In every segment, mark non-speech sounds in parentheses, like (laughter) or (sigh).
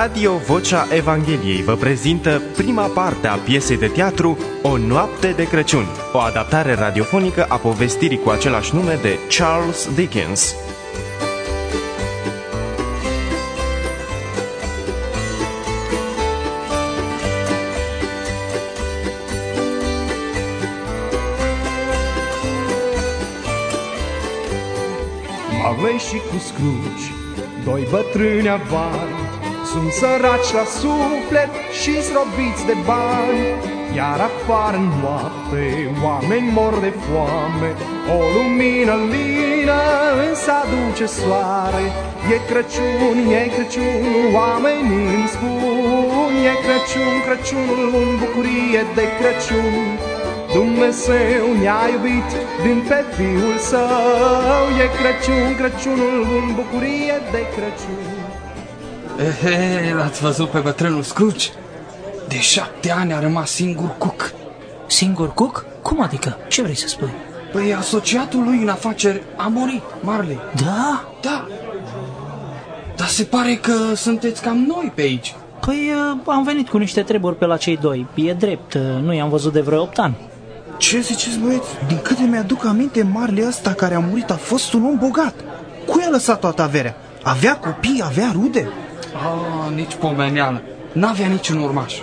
Radio Vocea Evangheliei vă prezintă prima parte a piesei de teatru O noapte de Crăciun, o adaptare radiofonică a povestirii cu același nume de Charles Dickens. Marley și cu Scrooge, doi bătrâni avari, sunt săraci la suflet și zrobiți de bani. Iar afară în noapte, oameni mor de foame, o lumină lină însă aduce soare. E Crăciun, e Crăciun, oamenii îmi spun, e Crăciun, Crăciunul în bucurie de Crăciun. Dumnezeu ne-a iubit din pe Fiul Său, e Crăciun, Crăciunul în bucurie de Crăciun. Ehe, l-ați văzut pe bătrânul Scrooge? De șapte ani a rămas singur cuc. Singur cuc? Cum adică? Ce vrei să spui? Păi asociatul lui în afaceri a murit, Marley. Da? Da. Dar se pare că sunteți cam noi pe aici. Păi uh, am venit cu niște treburi pe la cei doi. E drept, uh, nu i-am văzut de vreo 8 ani. Ce ziceți, băieți? Din câte mi-aduc aminte, Marle ăsta care a murit a fost un om bogat. Cui a lăsat toată averea? Avea copii, avea rude? Ah, nici pomeneală. N-avea niciun urmaș.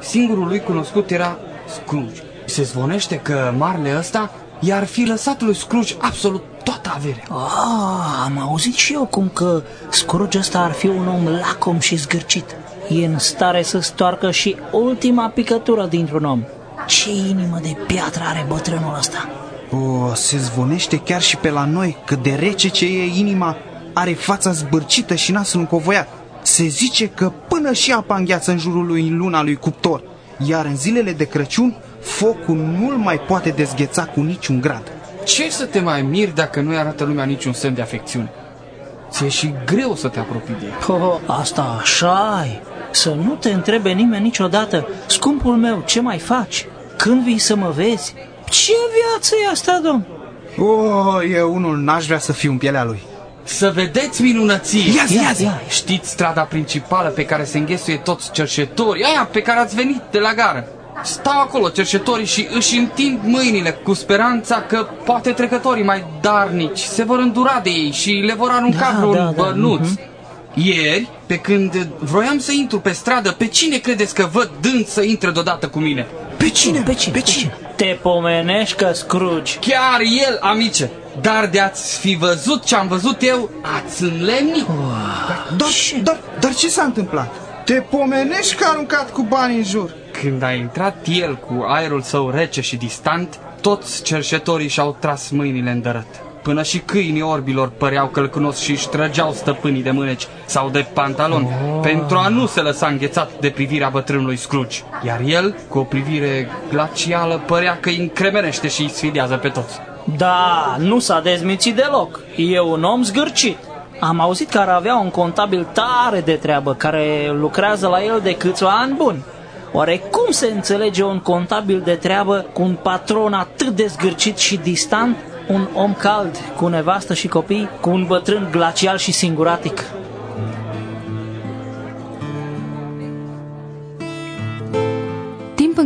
Singurul lui cunoscut era Scrooge. Se zvonește că Marle ăsta i-ar fi lăsat lui Scrooge absolut toată averea. Ah, am auzit și eu cum că Scrooge ăsta ar fi un om lacom și zgârcit. E în stare să stoarcă și ultima picătură dintr-un om. Ce inimă de piatră are bătrânul ăsta. O, se zvonește chiar și pe la noi că de rece ce e inima are fața zbârcită și nasul încovoiat. Se zice că până și apa îngheață în jurul lui în luna lui cuptor, iar în zilele de Crăciun focul nu-l mai poate dezgheța cu niciun grad. Ce să te mai miri dacă nu-i arată lumea niciun semn de afecțiune? Ți-e și greu să te apropii de el. Oh, asta așa -i. Să nu te întrebe nimeni niciodată, scumpul meu, ce mai faci? Când vii să mă vezi? Ce viață e asta, domn? O, eu unul n-aș vrea să fiu în pielea lui. Să vedeți minunății! Ia zi, ia zi! Știți strada principală pe care se înghesuie toți cerșetorii? Aia pe care ați venit de la gară. Stau acolo cerșetorii și își întind mâinile cu speranța că poate trecătorii mai darnici se vor îndura de ei și le vor arunca Da, vreun da, da, bănuț. mhm. Ieri, pe când vroiam să intru pe stradă, pe cine credeți că văd dând să intre deodată cu mine? Pe cine? Pe cine? Pe cine? Te pomenești că Scrooge. Chiar el, amice! Dar de ați fi văzut ce am văzut eu, ați înlemnit. Dar, dar, dar ce s-a întâmplat? Te pomenești că a aruncat cu bani în jur. Când a intrat el cu aerul său rece și distant, toți cerșetorii și-au tras mâinile în dărăt. Până și câinii orbilor păreau că îl cunosc și își trăgeau stăpânii de mâneci sau de pantalon oh. pentru a nu se lăsa înghețat de privirea bătrânului Scrooge. Iar el, cu o privire glacială, părea că îi încremenește și îi sfidează pe toți. Da, nu s-a dezmințit deloc. E un om zgârcit. Am auzit că ar avea un contabil tare de treabă care lucrează la el de câțiva ani buni. Oare cum se înțelege un contabil de treabă cu un patron atât de zgârcit și distant, un om cald cu nevastă și copii, cu un bătrân glacial și singuratic?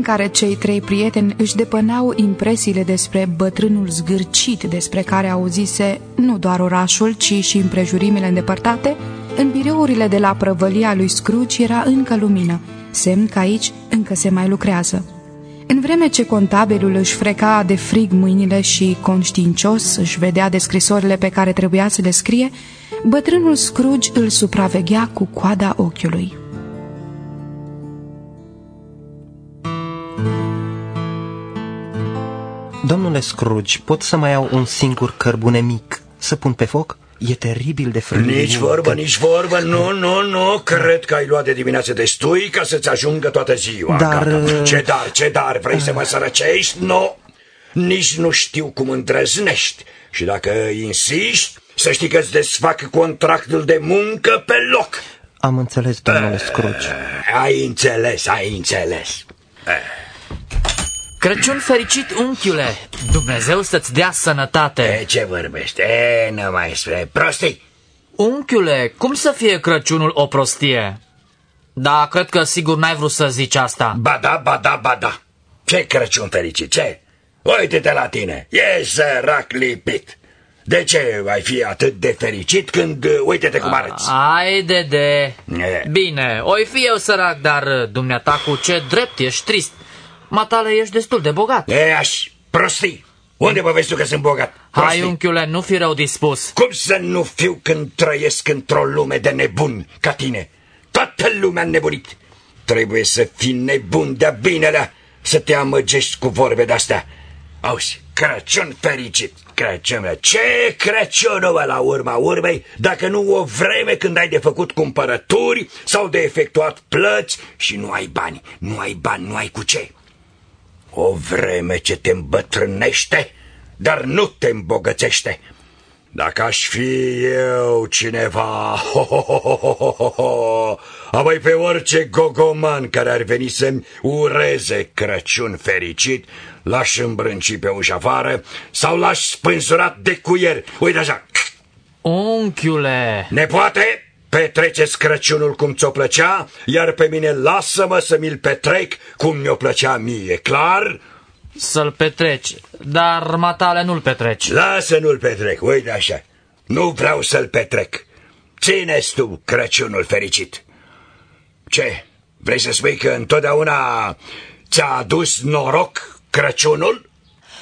În care cei trei prieteni își depăneau impresiile despre bătrânul zgârcit despre care auzise nu doar orașul, ci și împrejurimile îndepărtate, în birourile de la prăvălia lui Scrooge era încă lumină, semn că aici încă se mai lucrează. În vreme ce contabilul își freca de frig mâinile și conștiincios își vedea descrisorile pe care trebuia să le scrie, bătrânul Scrooge îl supraveghea cu coada ochiului. Domnule Scrooge, pot să mai iau un singur cărbune mic să pun pe foc? E teribil de frânt. Nici vorbă, nici vorbă, nu, nu, nu, cred că ai luat de dimineață destui ca să-ți ajungă toată ziua. Dar, Gata. uh, Ce dar, ce dar, vrei să mă sărăcești? Nu, nici nu știu cum îndrăznești. Și dacă insiști, să știi că îți desfac contractul de muncă pe loc. Am înțeles, domnule Scrooge. Ai înțeles, ai înțeles. Crăciun fericit, unchiule! Dumnezeu să-ți dea sănătate! E, ce vorbești? E, nu mai spre prostii. Unchiule, cum să fie Crăciunul o prostie? Da, cred că sigur n-ai vrut să zici asta. Ba da, ba da, ba da. Ce Crăciun fericit, ce? Uite-te la tine, e sărac lipit. De ce ai fi atât de fericit când uh, uite-te cum arăți? Haide de... E. Bine, oi fi eu sărac, dar uh, dumneata cu ce drept ești trist. Matale, ești destul de bogat. E aș, prostii. Unde mă vezi tu că sunt bogat? Hai, Prostii. unchiule, nu fi rău dispus. Cum să nu fiu când trăiesc într-o lume de nebuni ca tine? Toată lumea nebunit. Trebuie să fii nebun de-a binelea să te amăgești cu vorbe de-astea. Auzi, Crăciun fericit, Crăciun, ce Crăciun mă la urma urmei, dacă nu o vreme când ai de făcut cumpărături sau de efectuat plăți și nu ai bani, nu ai bani, nu ai cu ce. O vreme ce te îmbătrânește, dar nu te îmbogățește. Dacă aș fi eu cineva, ho, ho, ho, ho, ho, ho, ho, apoi pe orice gogoman care ar veni să-mi ureze Crăciun fericit, l-aș îmbrânci pe ușa afară sau l-aș spânzurat de cuier. Uite așa! Unchiule! Nepoate! Petreceți Crăciunul cum ți-o plăcea, iar pe mine lasă-mă să mi-l petrec cum mi-o plăcea mie, clar? să-l petreci, dar matale nu-l petreci. Lasă nu-l petrec, uite așa. Nu vreau să-l petrec. Ține-ți tu Crăciunul fericit. Ce? Vrei să spui că întotdeauna ți-a adus noroc Crăciunul?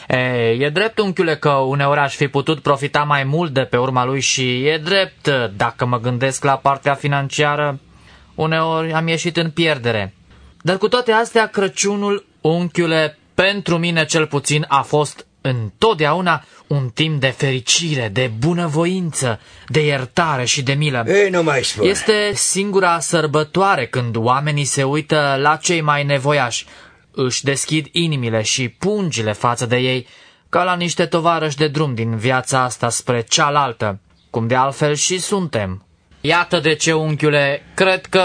Ei, e drept, unchiule, că uneori aș fi putut profita mai mult de pe urma lui și e drept, dacă mă gândesc la partea financiară, uneori am ieșit în pierdere. Dar cu toate astea, Crăciunul, unchiule, pentru mine cel puțin a fost întotdeauna un timp de fericire, de bunăvoință, de iertare și de milă. Ei, nu mai spune. Este singura sărbătoare când oamenii se uită la cei mai nevoiași, își deschid inimile și pungile față de ei, ca la niște tovarăși de drum din viața asta spre cealaltă, cum de altfel și suntem. Iată de ce, unchiule, cred că,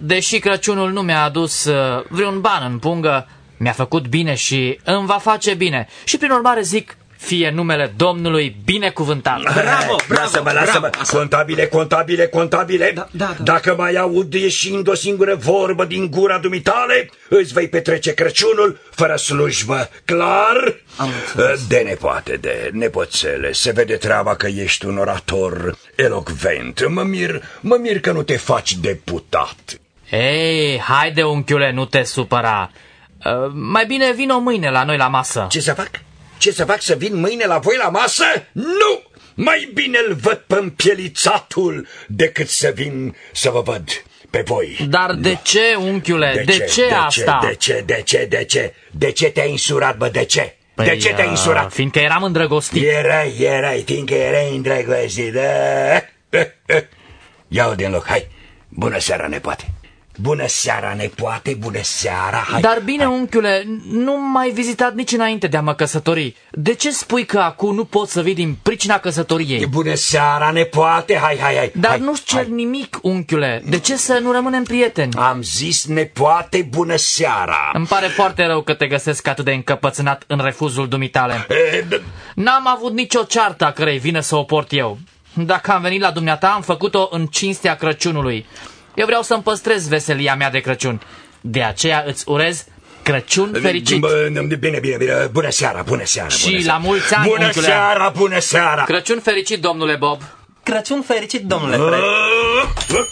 deși Crăciunul nu mi-a adus uh, vreun ban în pungă, mi-a făcut bine și îmi va face bine. Și prin urmare zic, fie numele Domnului binecuvântat. Bravo, bravo, Lasă-mă, lasă-mă. bravo. Contabile, contabile, contabile. Da, da, da. Dacă mai aud ieșind o singură vorbă din gura dumitale, îți vei petrece Crăciunul fără slujbă. Clar? Am înțeles. De nepoate, de nepoțele. Se vede treaba că ești un orator elocvent. Mă mir, mă mir că nu te faci deputat. Ei, haide, unchiule, nu te supăra. Uh, mai bine vino mâine la noi la masă. Ce să fac? Ce să fac să vin mâine la voi la masă? Nu! Mai bine îl văd pe împielițatul decât să vin să vă văd pe voi. Dar de ce, unchiule? De, ce, de asta? Ce, de ce? De ce? De ce? De ce te-ai insurat, bă? De ce? de Păi, ce te-ai uh, insurat? Fiindcă eram îndrăgostit. Erai, erai, fiindcă erai îndrăgostit. da? (laughs) Ia-o din loc, hai. Bună seara, nepoate. Bună seara, nepoate, bună seara. Hai. Dar bine, unchiule, nu m-ai vizitat nici înainte de a mă căsători. De ce spui că acum nu pot să vii din pricina căsătoriei? Bună seara, nepoate, hai, hai, hai. Dar hai, nu-ți cer hai. nimic, unchiule. De ce să nu rămânem prieteni? Am zis nepoate, bună seara. Îmi pare foarte rău că te găsesc atât de încăpățânat în refuzul dumitale. E, d- N-am avut nicio ceartă a cărei vine să o port eu. Dacă am venit la dumneata, am făcut-o în cinstea Crăciunului. Eu vreau să-mi păstrez veselia mea de Crăciun. De aceea îți urez Crăciun fericit. Bă, Bine, bine, bine. Bună seara, bună seara. Și bună la seara. mulți ani, Bună unchiule. seara, bună seara. Crăciun fericit, domnule Bob. Crăciun fericit, domnule Fred. Uh,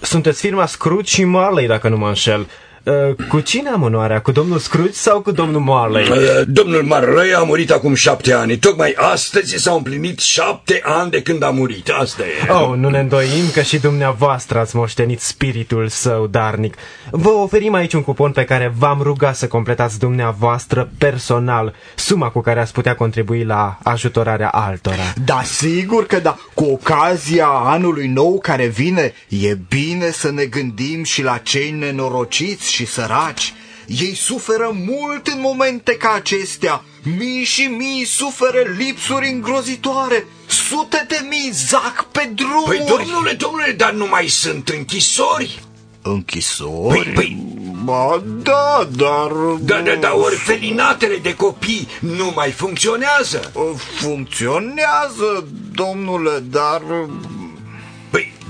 Sunteți firma Scrooge și Marley, dacă nu mă înșel. Uh, Cu cine am onoarea? Cu domnul Scrooge sau cu domnul Marley? uh, Domnul Marley a murit acum șapte ani. Tocmai astăzi s-au împlinit șapte ani de când a murit. Asta e. Oh, nu ne îndoim că și dumneavoastră ați moștenit spiritul său darnic. Vă oferim aici un cupon pe care v-am rugat să completați dumneavoastră personal suma cu care ați putea contribui la ajutorarea altora. Da, sigur că da. Cu ocazia anului nou care vine, e bine să ne gândim și la cei nenorociți și săraci. Ei suferă mult în momente ca acestea. Mii și mii suferă lipsuri îngrozitoare. Sute de mii zac pe drumuri. Păi, domnule, domnule, dar nu mai sunt închisori? Închisori? Păi, păi. Ba, da, dar... Da, da, da, orfelinatele de copii nu mai funcționează. Funcționează, domnule, dar...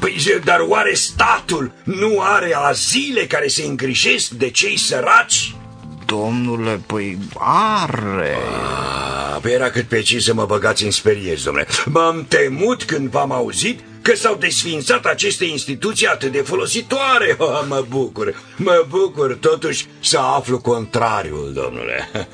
Păi, Păi, dar oare statul nu are azile care se îngrijesc de cei săraci? Domnule, păi are... Ah, Păi era cât pe ce să mă băgați în speriezi, domnule. M-am temut când v-am auzit că s-au desfințat aceste instituții atât de folositoare. Oh, (laughs) mă bucur, mă bucur totuși să aflu contrariul, domnule. (laughs)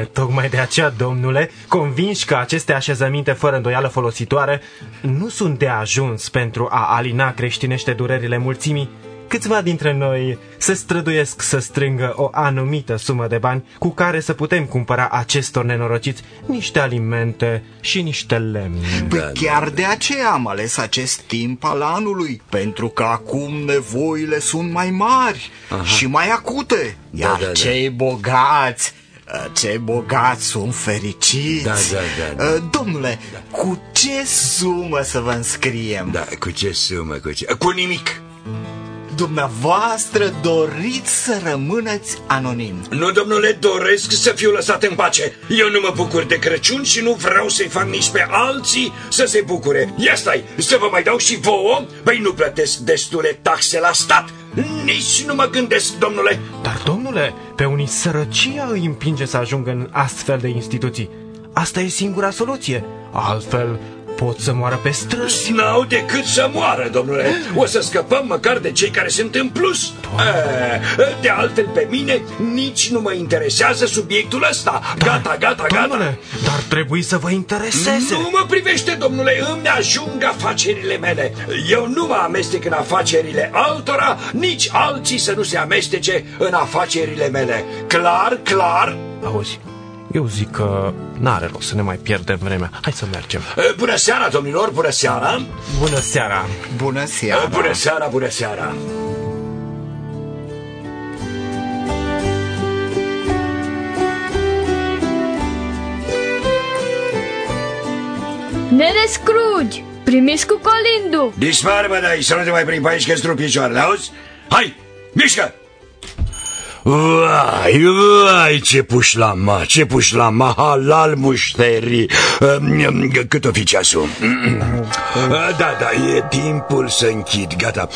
E, tocmai de aceea, domnule, convinși că aceste așezăminte fără îndoială folositoare nu sunt de ajuns pentru a alina creștinește durerile mulțimii, câțiva dintre noi se străduiesc să strângă o anumită sumă de bani cu care să putem cumpăra acestor nenorociți niște alimente și niște lemn. Păi chiar de aceea am ales acest timp al anului, pentru că acum nevoile sunt mai mari și mai acute. Iar da, da. cei bogați cei bogați sunt fericiți. Da, da, da, da. Uh, Domnule, cu ce sumă să vă înscriem? Da, cu ce sumă, cu ce... Cu nimic. Dumneavoastră doriți să rămâneți anonim. Nu, domnule, doresc să fiu lăsat în pace. Eu nu mă bucur de Crăciun și nu vreau să-i fac nici pe alții să se bucure. Ia stai, să vă mai dau și vouă? Păi nu plătesc destule taxe la stat. Nici nu mă gândesc, domnule. Dar, domnule, pe unii sărăcia îi împinge să ajungă în astfel de instituții. Asta e singura soluție. Altfel, pot să moară pe străzi. N-au decât să moară, domnule. O să scăpăm măcar de cei care sunt în plus. E, De altfel, pe mine nici nu mă interesează subiectul ăsta. Gata, gata, gata. Domnule, dar trebuie să vă intereseze. Nu mă privește, domnule, îmi ajung afacerile mele. Eu nu mă amestec în afacerile altora, nici alții să nu se amestece în afacerile mele. Clar, clar? Auzi, eu zic că n-are rost să ne mai pierdem vremea. Hai să mergem. E, Bună seara, domnilor, bună seara. Bună seara! Bună E, seara! Bună seara, bună seara. Nene Scrooge, primiți cu colindu. Dispar, bă, dai, să nu te mai prind pe aici, că-ți rup picioarele, auzi? Hai, mișcă! Vai, vai, ce pușlama, ce pușlama, halal mușterii. Um, Cât o fi ceasul? Da, da, e timpul să închid, gata.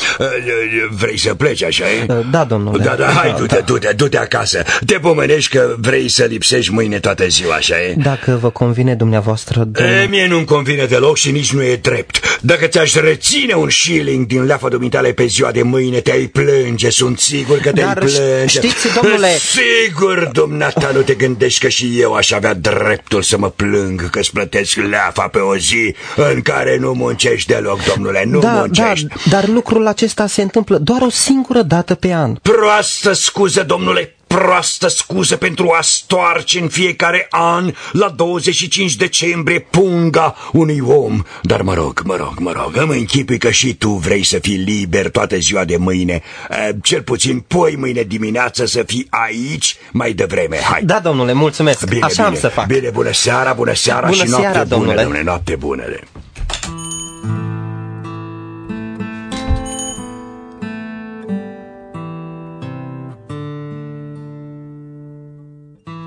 Vrei să pleci, așa e? Da, domnule. Da, da, hai, du-te, du-te, du-te acasă. Te pomenești că vrei să lipsești mâine toată ziua, așa e? Dacă vă convine dumneavoastră, E, domnule... mie nu-mi convine deloc și nici nu e drept. Dacă ți-aș reține un shilling din leafa dumitale pe ziua de mâine, te-ai plânge, sunt sigur că te-ai Dar plânge. știți, domnule- Sigur, dumneata, nu te gândești că și eu aș avea dreptul să mă plâng că-ți plătesc leafa pe o zi în care nu muncești deloc, domnule, nu da, da, muncești. dar lucrul acesta se întâmplă doar o singură dată pe an. Proastă scuză, domnule, proastă scuză pentru a stoarce în fiecare an la 25 decembrie punga unui om. Dar mă rog, mă rog, mă rog, îmi închipui că și tu vrei să fii liber toată ziua de mâine. Eh, Cel puțin poi mâine dimineață să fii aici mai devreme. Hai. Da, domnule, mulțumesc. Bine, Așa bine, am să fac. Bine, bună seara, bună seara Bună și noapte seara, bună, domnule. domnule, noapte bună.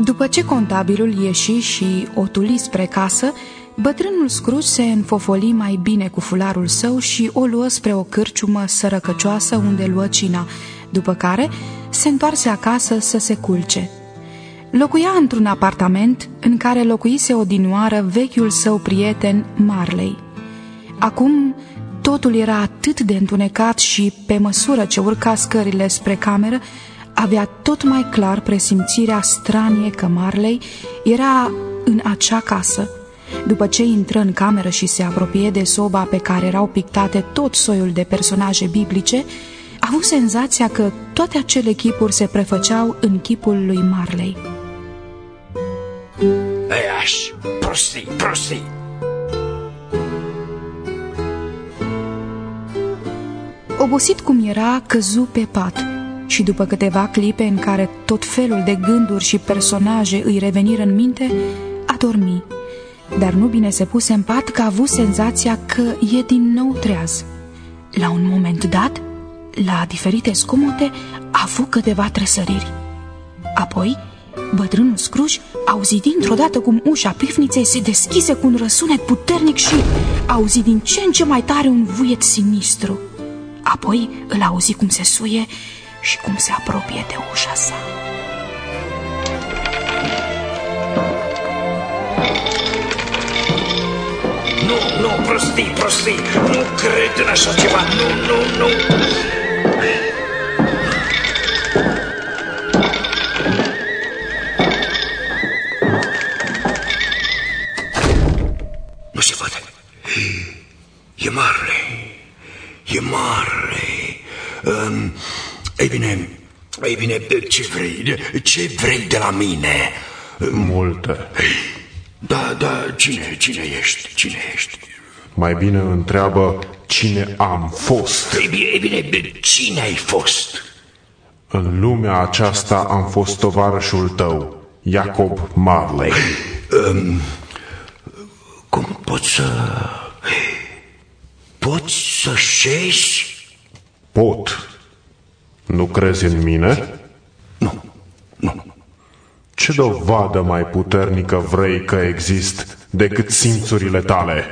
După ce contabilul ieși și o tuli spre casă, bătrânul Scrooge se înfofoli mai bine cu fularul său și o luă spre o cârciumă sărăcăcioasă unde luă cina, după care se întoarse acasă să se culce. Locuia într-un apartament în care locuise odinioară vechiul său prieten Marley. Acum totul era atât de întunecat și, pe măsură ce urca scările spre cameră, avea tot mai clar presimțirea stranie că Marley era în acea casă. După ce intră în cameră și se apropie de soba pe care erau pictate tot soiul de personaje biblice, a avut senzația că toate acele chipuri se prefăceau în chipul lui Marley. Eiaș, prostii, prostii. Obosit cum era, căzu pe pat și după câteva clipe în care tot felul de gânduri și personaje îi reveniră în minte, a dormi. Dar nu bine se puse în pat că a avut senzația că e din nou treaz. La un moment dat, la diferite scomote, a avut câteva tresăriri. Apoi Bătrânul Scruj auzi dintr-o dată cum ușa pivniței se deschise cu un răsunet puternic și auzi din ce în ce mai tare un vuiet sinistru. Apoi îl auzi cum se suie și cum se apropie de ușa sa. Nu, nu, prostii, prostii, nu cred în așa ceva, nu, nu, nu. Nu se poate. E mare, e mare. Um, ei bine, ei bine, ce vrei, ce vrei de la mine? Multe. Da, da, cine, cine ești, cine ești? Mai bine întreabă cine am fost. Ei bine, ei bine, cine ai fost? În lumea aceasta am fost tovarășul tău, Jacob Marley. Um, cum poți să... Poți să șezi? Pot. Nu crezi în mine? Nu, nu. Ce dovadă mai puternică vrei că exist decât simțurile tale?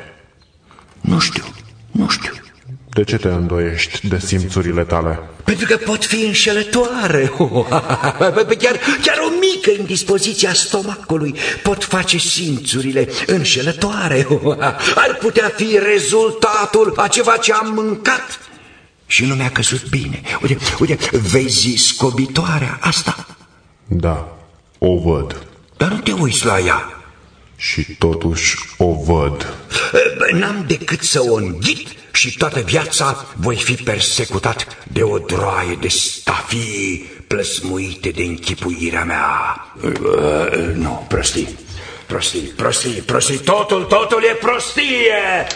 Nu știu, nu știu. De ce te îndoiești de simțurile tale? Pentru că pot fi înșelătoare. (laughs) Chiar, chiar o mică indispoziție a stomacului pot face simțurile înșelătoare. (laughs) Ar putea fi rezultatul a ceva ce am mâncat și nu mi-a căzut bine. Uite, uite, vezi scobitoarea asta? Da, o văd. Dar nu te uiți la ea. Și totuși o văd. N-am decât să o înghit și toată viața voi fi persecutat de o droaie de stafii plăsmuite de închipuirea mea. Uh, nu, prostii, prostii, prostii, prostii, totul, totul e prostie!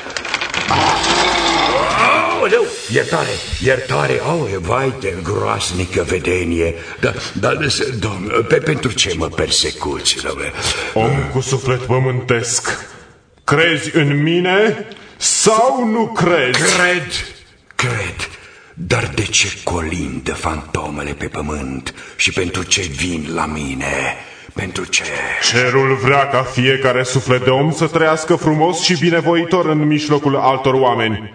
Aoleu, iertare, iertare, aoleu, vai de groasnică vedenie. Dar, dar, domn, pe, pentru ce mă persecuți, domnule? Om cu suflet pământesc, crezi în mine sau nu crezi? Cred, cred. Dar de ce colindă fantomele pe pământ și pentru ce vin la mine? Pentru ce? Cerul vrea ca fiecare suflet de om să trăiască frumos și binevoitor în mijlocul altor oameni.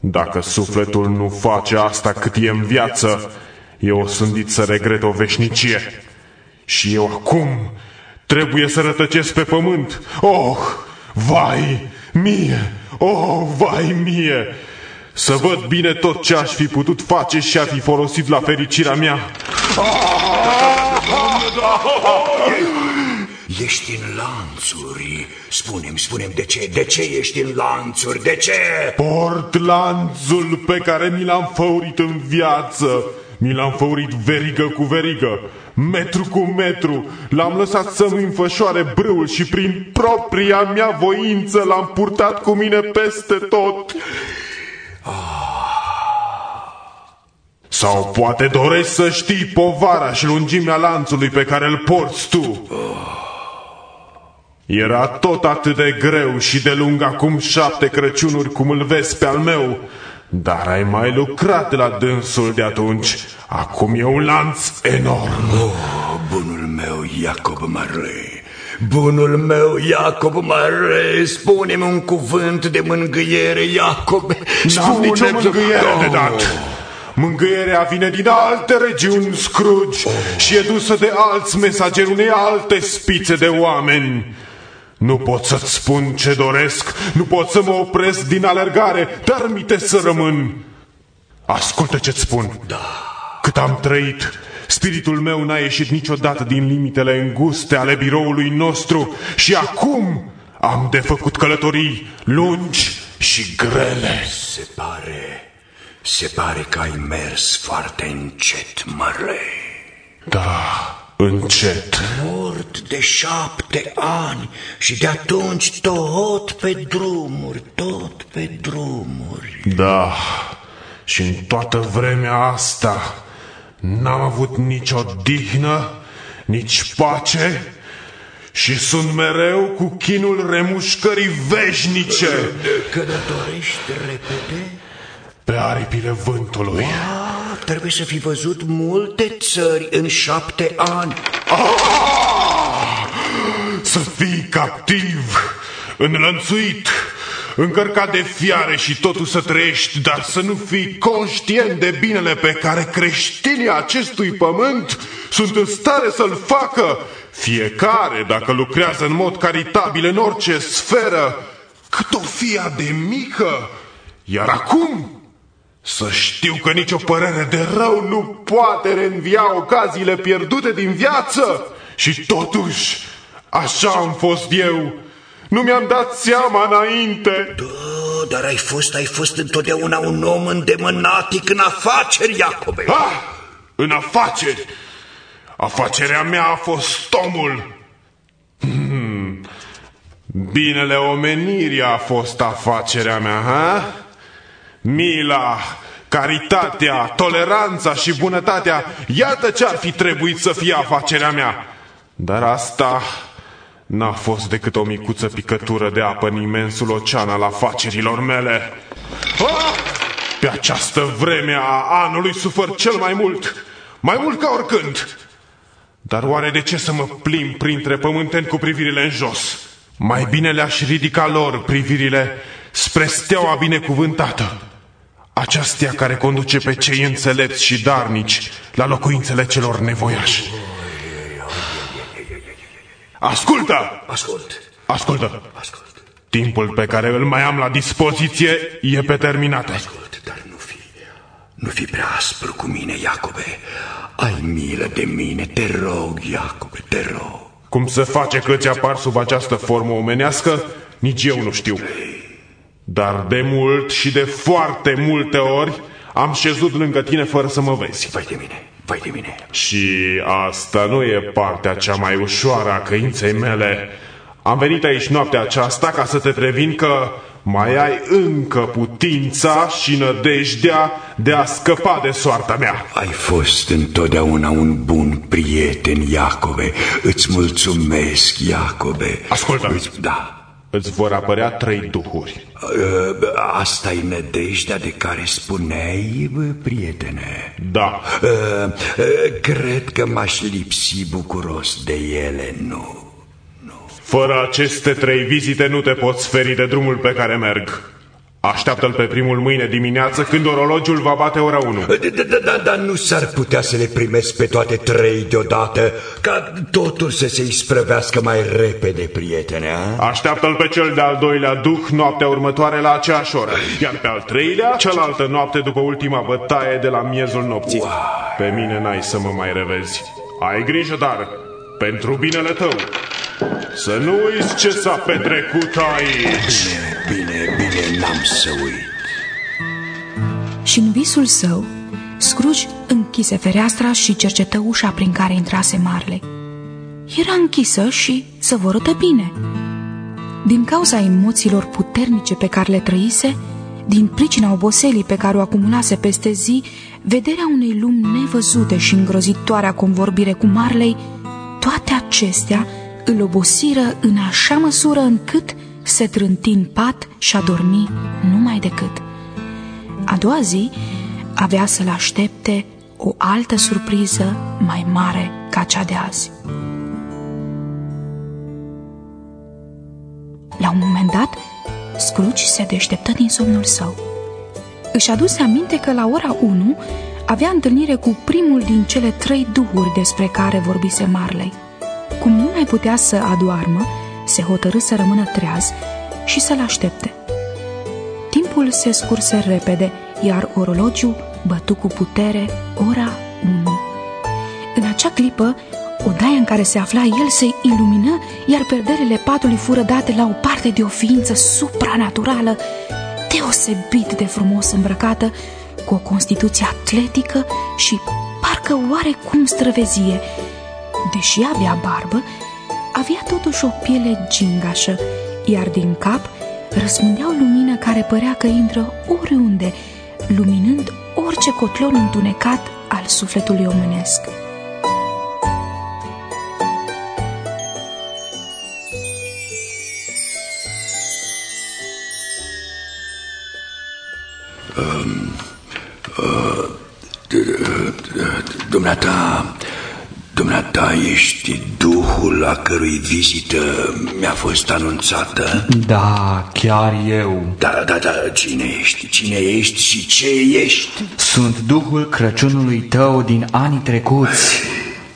Dacă sufletul nu face asta cât e în viață, eu sunt să regret o veșnicie. Și eu acum trebuie să rătăcesc pe pământ. Oh, vai mie! Oh, vai mie! Să văd bine tot ce aș fi putut face și a fi folosit la fericirea mea. Ești în lanțuri. Spune-mi, spune-mi de ce, de ce ești în lanțuri, de ce? Port lanțul pe care mi l-am făurit în viață. Mi l-am făurit verigă cu verigă, metru cu metru. L-am lăsat să-mi înfășoare brâul și prin propria mea voință l-am purtat cu mine peste tot. Sau poate dorești să știi povara și lungimea lanțului pe care îl porți tu. Era tot atât de greu și de lung acum șapte Crăciunuri cum îl vezi pe al meu. Dar ai mai lucrat la dânsul de atunci. Acum e un lanț enorm. Oh, bunul meu Iacob Marley. Bunul meu Iacob Marley, spune-mi un cuvânt de mângâiere, Iacob. N-am nicio mângâiere de dat. Mângâierea vine din alte regiuni, Scrooge, și e dusă de alți mesageri unei alte spițe de oameni. Nu pot să-ți spun ce doresc, nu pot să mă opresc din alergare, dar mi te să rămân. Ascultă ce-ți spun. Da. Cât am trăit, spiritul meu n-a ieșit niciodată din limitele înguste ale biroului nostru și acum am de făcut călătorii lungi și grele. Se pare, se pare că ai mers foarte încet, Marley. Da, încet. Mort de șapte ani și de atunci tot pe drumuri, tot pe drumuri. Da, și în toată vremea asta n-am avut nicio dihnă, nici pace și sunt mereu cu chinul remușcării veșnice Călătorești repede? pe aripile vântului. Ah, trebuie să fi văzut multe țări în șapte ani. Ah! Să fii captiv, înlănțuit, încărcat de fiare și totul să trăiești, dar să nu fii conștient de binele pe care creștinii acestui pământ sunt în stare să-l facă. Fiecare, dacă lucrează în mod caritabil în orice sferă, cât o fie de mică. Iar acum, să știu că nicio părere de rău nu poate reînvia ocaziile pierdute din viață. Și totuși, așa am fost eu. Nu mi-am dat seama înainte. Da, dar ai fost, ai fost întotdeauna un om îndemânatic în afaceri, Iacobe. Ah, în afaceri? Afacerea mea a fost omul. Hmm. Binele omenirii a fost afacerea mea, ha? Mila, caritatea, toleranța și bunătatea, iată ce ar fi trebuit să fie afacerea mea. Dar asta n-a fost decât o micuță picătură de apă în imensul ocean al afacerilor mele. Ah! Pe această vreme a anului sufăr cel mai mult, mai mult ca oricând. Dar oare de ce să mă plim printre pământeni cu privirile în jos? Mai bine le-aș ridica lor privirile spre steaua binecuvântată, aceastia care conduce pe cei înțelepți și darnici la locuințele celor nevoiași. Ascultă! Ascult. Ascultă! Ascult. Timpul pe care îl mai am la dispoziție e pe terminată. Ascult, dar nu fi, nu fi prea aspru cu mine, Iacobe. Ai milă de mine, te rog, Iacobe, te rog. Cum se face că ți apar sub această formă omenească, nici eu nu știu. Dar de mult și de foarte multe ori am șezut lângă tine fără să mă vezi. Vai de mine, vai de mine. Și asta nu e partea cea mai ușoară a căinței mele. Am venit aici noaptea aceasta ca să te previn că mai ai încă putința și nădejdea de a scăpa de soarta mea. Ai fost întotdeauna un bun prieten, Iacobe. Îți mulțumesc, Iacobe. Ascultă. Îți, da. Îți vor apărea trei duhuri. Uh, asta e nădejdea de care spuneai, bă, prietene. Da. Uh, uh, cred că m-aș lipsi bucuros de ele, nu. Fără aceste trei vizite nu te poți feri de drumul pe care merg. Așteaptă-l pe primul mâine dimineață când orologiul va bate ora 1. Da, da, da, dar nu s-ar putea să le primesc pe toate trei deodată, ca totul să se isprăvească mai repede, prietene, a? Așteaptă-l pe cel de-al doilea duh noaptea următoare la aceeași oră, iar pe al treilea, cealaltă noapte după ultima bătaie de la miezul nopții. Wow. Pe mine n-ai să mă mai revezi. Ai grijă, dar, pentru binele tău, să nu uiți ce s-a petrecut aici. Bine, bine, bine, n-am să uit. Și în visul său, Scrooge închise fereastra și cercetă ușa prin care intrase Marley. Era închisă și săvărâtă bine. Din cauza emoțiilor puternice pe care le trăise, din pricina oboselii pe care o acumulase peste zi, vederea unei lumi nevăzute și îngrozitoare a convorbire cu Marley, toate acestea îl obosiră în așa măsură încât se trânti în pat și a dormi numai decât. A doua zi avea să-l aștepte o altă surpriză mai mare ca cea de azi. La un moment dat, Scrooge se deșteptă din somnul său. Își aduse aminte că la ora 1 avea întâlnire cu primul din cele trei duhuri despre care vorbise Marley. Cum nu mai putea să adoarmă, se hotărâ să rămână treaz și să-l aștepte. Timpul se scurse repede, iar orologiul bătu cu putere ora 1. În acea clipă, odaia în care se afla el se ilumină, iar perderele patului fură date la o parte de o ființă supranaturală, deosebit de frumos îmbrăcată, cu o constituție atletică și parcă oarecum străvezie. Deși avea barbă, avea totuși o piele gingașă, iar din cap răspândea o lumină care părea că intră oriunde, luminând orice cotlon întunecat al sufletului omenesc. Dumneata, dumneata ești Duhul a cărui vizită mi-a fost anunțată? Da, chiar eu. Da, da, da, cine ești? Cine ești și ce ești? Sunt Duhul Crăciunului tău din anii trecuți.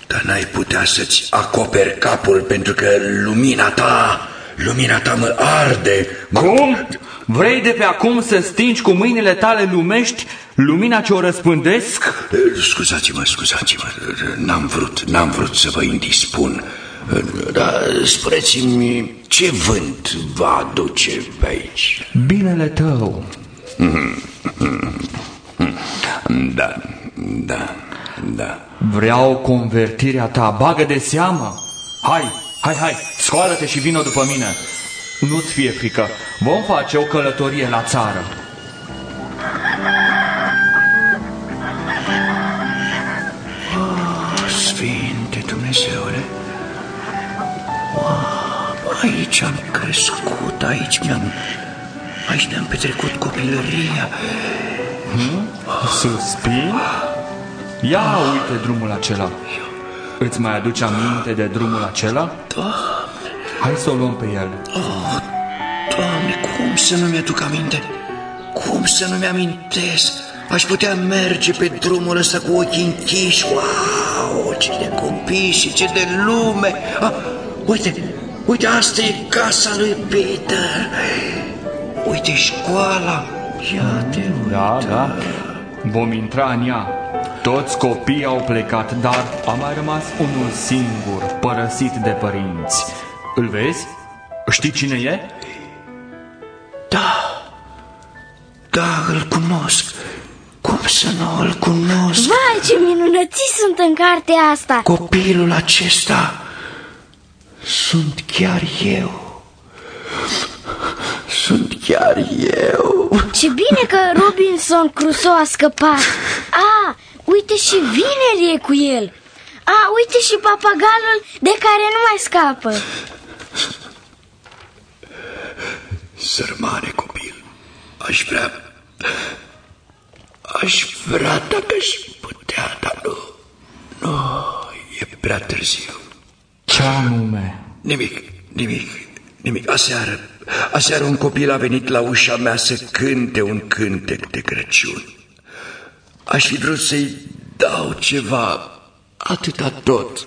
Dar n-ai putea să-ți acoperi capul pentru că lumina ta, lumina ta mă arde. Cum? Vrei de pe acum să stingi cu mâinile tale lumești lumina ce o răspândesc? Scuzați-mă, scuzați-mă, n-am vrut, n-am vrut să vă indispun. Dar spuneți-mi, ce vânt va aduce pe aici? Binele tău. Da, da, da. Vreau convertirea ta, bagă de seamă. Hai, hai, hai, scoală-te și vină după mine. Nu-ți fie frică, vom face o călătorie la țară. Dumnezeule, wow, aici am crescut, aici mi-am, aici ne-am petrecut copilăria. Hmm? Suspin? Ia uite drumul acela. Îți mai aduce aminte de drumul acela? Da. Hai să o luăm pe el. Oh, Doamne, cum să nu mi-aduc aminte? Cum să nu mi-amintesc? Aș putea merge pe drumul ăsta cu ochii închiși. Wow, ce de copii și ce de lume! Ah, uite, uite, asta e casa lui Peter. Uite școala. Ia-te, Da, da. Vom intra în ea. Toți copiii au plecat, dar a mai rămas unul singur, părăsit de părinți. Îl vezi? Știi cine e? Da, da, îl cunosc. Cum să nu îl cunosc? Vai, ce minunății sunt în cartea asta! Copilul acesta sunt chiar eu. Sunt chiar eu. Ce bine că Robinson Crusoe a scăpat! A, uite și vineri e cu el! A, uite și papagalul de care nu mai scapă! Sărmane copil, aș vrea... Aș vrea dacă aș putea, dar nu. Nu, e prea târziu. Ce anume? Nimic, nimic, nimic. Aseară, aseară un copil a venit la ușa mea să cânte un cântec de Crăciun. Aș fi vrut să-i dau ceva, atâta tot.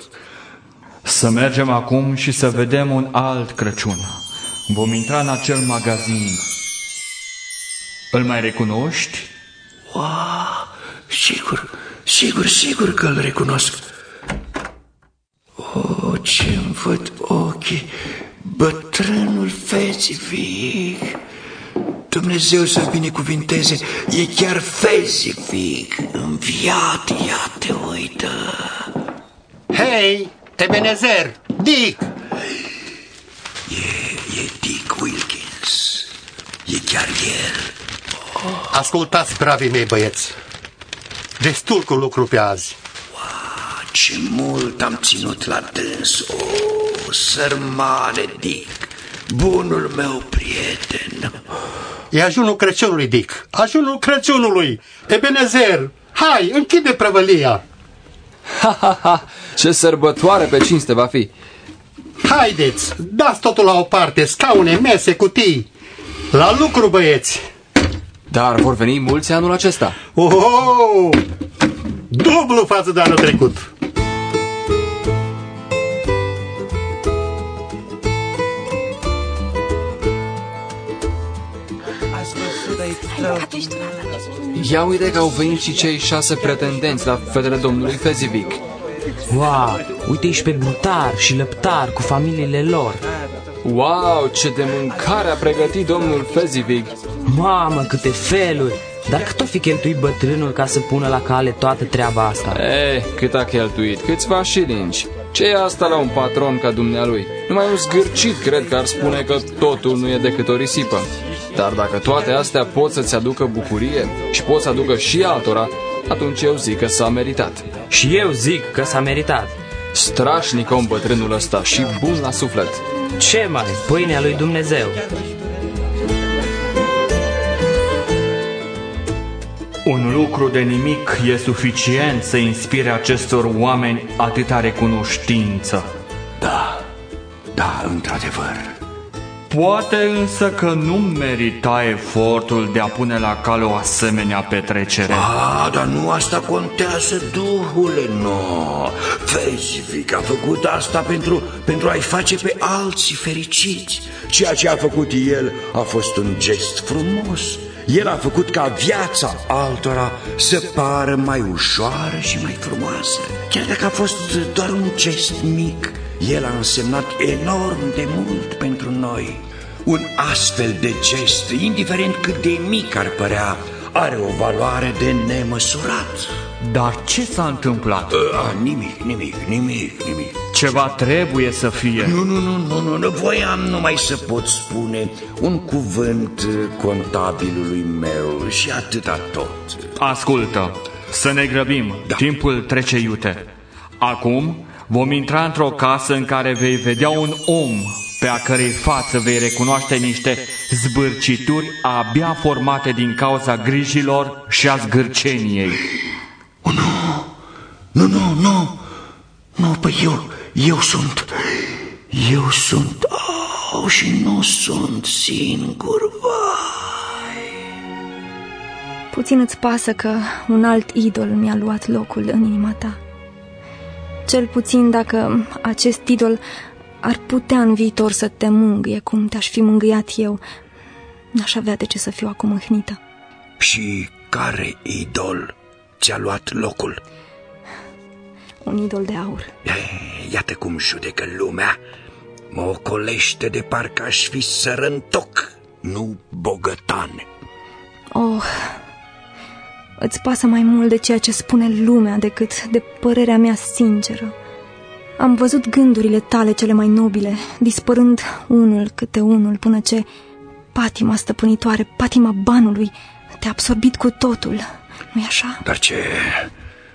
Să mergem acum și să vedem un alt Crăciun. Vom intra în acel magazin. Îl mai recunoști? Wow, sigur, sigur, sigur că îl recunosc. Oh, ce-mi văd ochii, bătrânul Fezific. Dumnezeu să-l binecuvinteze, e chiar Fezific, înviat, ia te uită. Hei, Tebenezer, Dick! E, e Dick Wilkins, e chiar el. Ascultați, bravii mei băieți. Destul cu lucru pe azi. Ce mult am ținut la dâns, o, oh, sărmane Dick, bunul meu prieten. E ajunul Crăciunului, Dick. Ajunul Crăciunului. Ebenezer, hai, închide prăvălia. Ha, ha, ha, ce sărbătoare pe cinste va fi. Haideți, dați totul la o parte, scaune, mese, cutii. La lucru, băieți. Dar vor veni mulți anul acesta. Oh, dublu față de anul trecut. Ia uite că au venit și cei șase pretendenți la fetele domnului Fezivic. Wow, uite și pe butar și lăptar cu familiile lor. Wow, ce de mâncare a pregătit domnul Fezivic. Mamă, câte feluri! Dar cât o fi cheltuit bătrânul ca să pună la cale toată treaba asta? Eh, cât a cheltuit? Câțiva șilingi. ce e asta la un patron ca dumnealui? Numai un zgârcit cred că ar spune că totul nu e decât o risipă. Dar dacă toate astea pot să-ți aducă bucurie și pot să aducă și altora, atunci eu zic că s-a meritat. Și eu zic că s-a meritat. Strașnic om bătrânul ăsta și bun la suflet. Ce mai, pâinea lui Dumnezeu. Lucru de nimic e suficient să inspire acestor oameni atâta recunoștință. Da, da, într-adevăr. Poate însă că nu merita efortul de a pune la cale o asemenea petrecere. A, dar nu asta contează, duhule, nu. Vezi, Vic a făcut asta pentru, pentru a-i face pe alții fericiți. Ceea ce a făcut el a fost un gest frumos. El a făcut ca viața altora să pară mai ușoară și mai frumoasă. Chiar dacă a fost doar un gest mic, el a însemnat enorm de mult pentru noi. Un astfel de gest, indiferent cât de mic ar părea, are o valoare de nemăsurat. Dar ce s-a întâmplat? A, nimic, nimic, nimic, nimic. Ceva trebuie să fie. Nu, nu, nu, nu, nu, nu voiam numai să pot spune un cuvânt contabilului meu și atâta tot. Ascultă, să ne grăbim, da. timpul trece iute. Acum vom intra într-o casă în care vei vedea un om pe a cărei față vei recunoaște niște zbârcituri abia formate din cauza grijilor și a zgârceniei. Oh, nu, nu, nu, nu, nu, păi eu, eu sunt, eu sunt, oh, și nu sunt singur, vai. Puțin îți pasă că un alt idol mi-a luat locul în inima ta. Cel puțin dacă acest idol ar putea în viitor să te mângâie cum te-aș fi mângâiat eu, n-aș avea de ce să fiu acum mâhnită. Și care idol ți-a luat locul? Un idol de aur. Iată cum judecă lumea. Mă ocolește de parcă aș fi sărăntoc, nu bogătan. Oh, îți pasă mai mult de ceea ce spune lumea decât de părerea mea sinceră. Am văzut gândurile tale cele mai nobile, dispărând unul câte unul, până ce patima stăpânitoare, patima banului, te-a absorbit cu totul. Nu-i așa? Dar ce...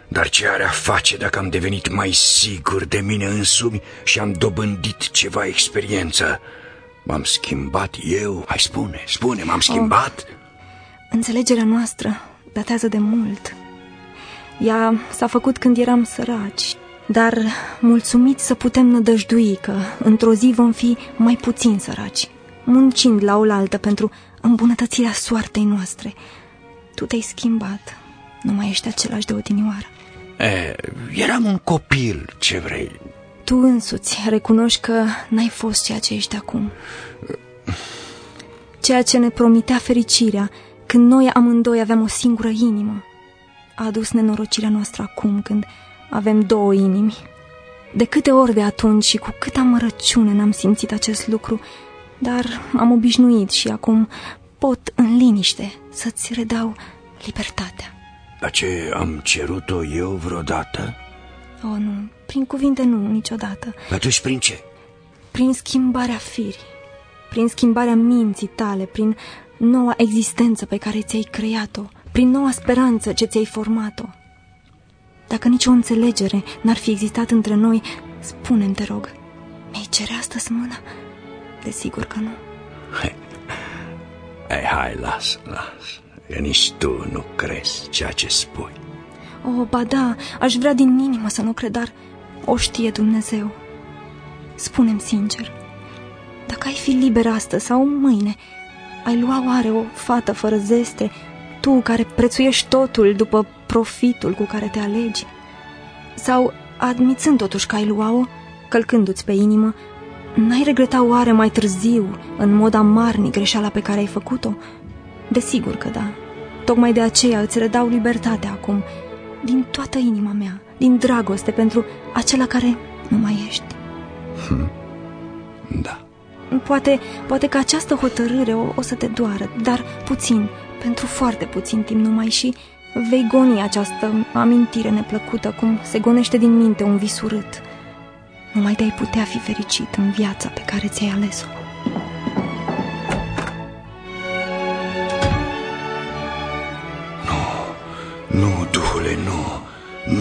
Dar ce are a face dacă am devenit mai sigur de mine însumi și am dobândit ceva experiență? M-am schimbat eu? Hai spune, spune, m-am schimbat? Oh, înțelegerea noastră datează de mult. Ea s-a făcut când eram săraci, dar mulțumit să putem nădăjdui că într-o zi vom fi mai puțin săraci, muncind la oaltă pentru îmbunătățirea soartei noastre. Tu te-ai schimbat, nu mai ești același de odinioară. E, eram un copil, ce vrei. Tu însuți recunoști că n-ai fost ceea ce ești acum. Ceea ce ne promitea fericirea când noi amândoi aveam o singură inimă a adus nenorocirea noastră acum când avem două inimi. De câte ori de atunci și cu câtă amărăciune n-am simțit acest lucru, dar am obișnuit și acum pot în liniște să-ți redau libertatea. Dar ce am cerut-o eu vreodată? Oh, nu, prin cuvinte nu, niciodată. Atunci prin ce? Prin schimbarea firii, prin schimbarea minții tale, prin noua existență pe care ți-ai creat-o, prin noua speranță ce ți-ai format-o. Dacă nicio înțelegere n-ar fi existat între noi, spune-mi, te rog, mi-ai cere astăzi mâna? Desigur că nu. Hai, hai, hai las, las, că nici tu nu crezi ceea ce spui. Oh, ba da, aș vrea din inimă să nu cred, dar o știe Dumnezeu. Spune-mi sincer, dacă ai fi liber astăzi sau mâine, ai lua oare o fată fără zestre, tu care prețuiești totul după profitul cu care te alegi? Sau, admițând totuși că ai lua-o, călcându-ți pe inimă, n-ai regreta oare mai târziu, în mod amarnic, greșeala pe care ai făcut-o? Desigur că da. Tocmai de aceea îți redau libertatea acum, din toată inima mea, din dragoste pentru acela care nu mai ești. Hm. Da. Poate, poate că această hotărâre o, o să te doară, dar puțin, pentru foarte puțin timp numai și vei goni această amintire neplăcută cum se gonește din minte un vis urât. Numai de-ai putea fi fericit în viața pe care ți-ai ales-o. Nu, nu, duhule, nu.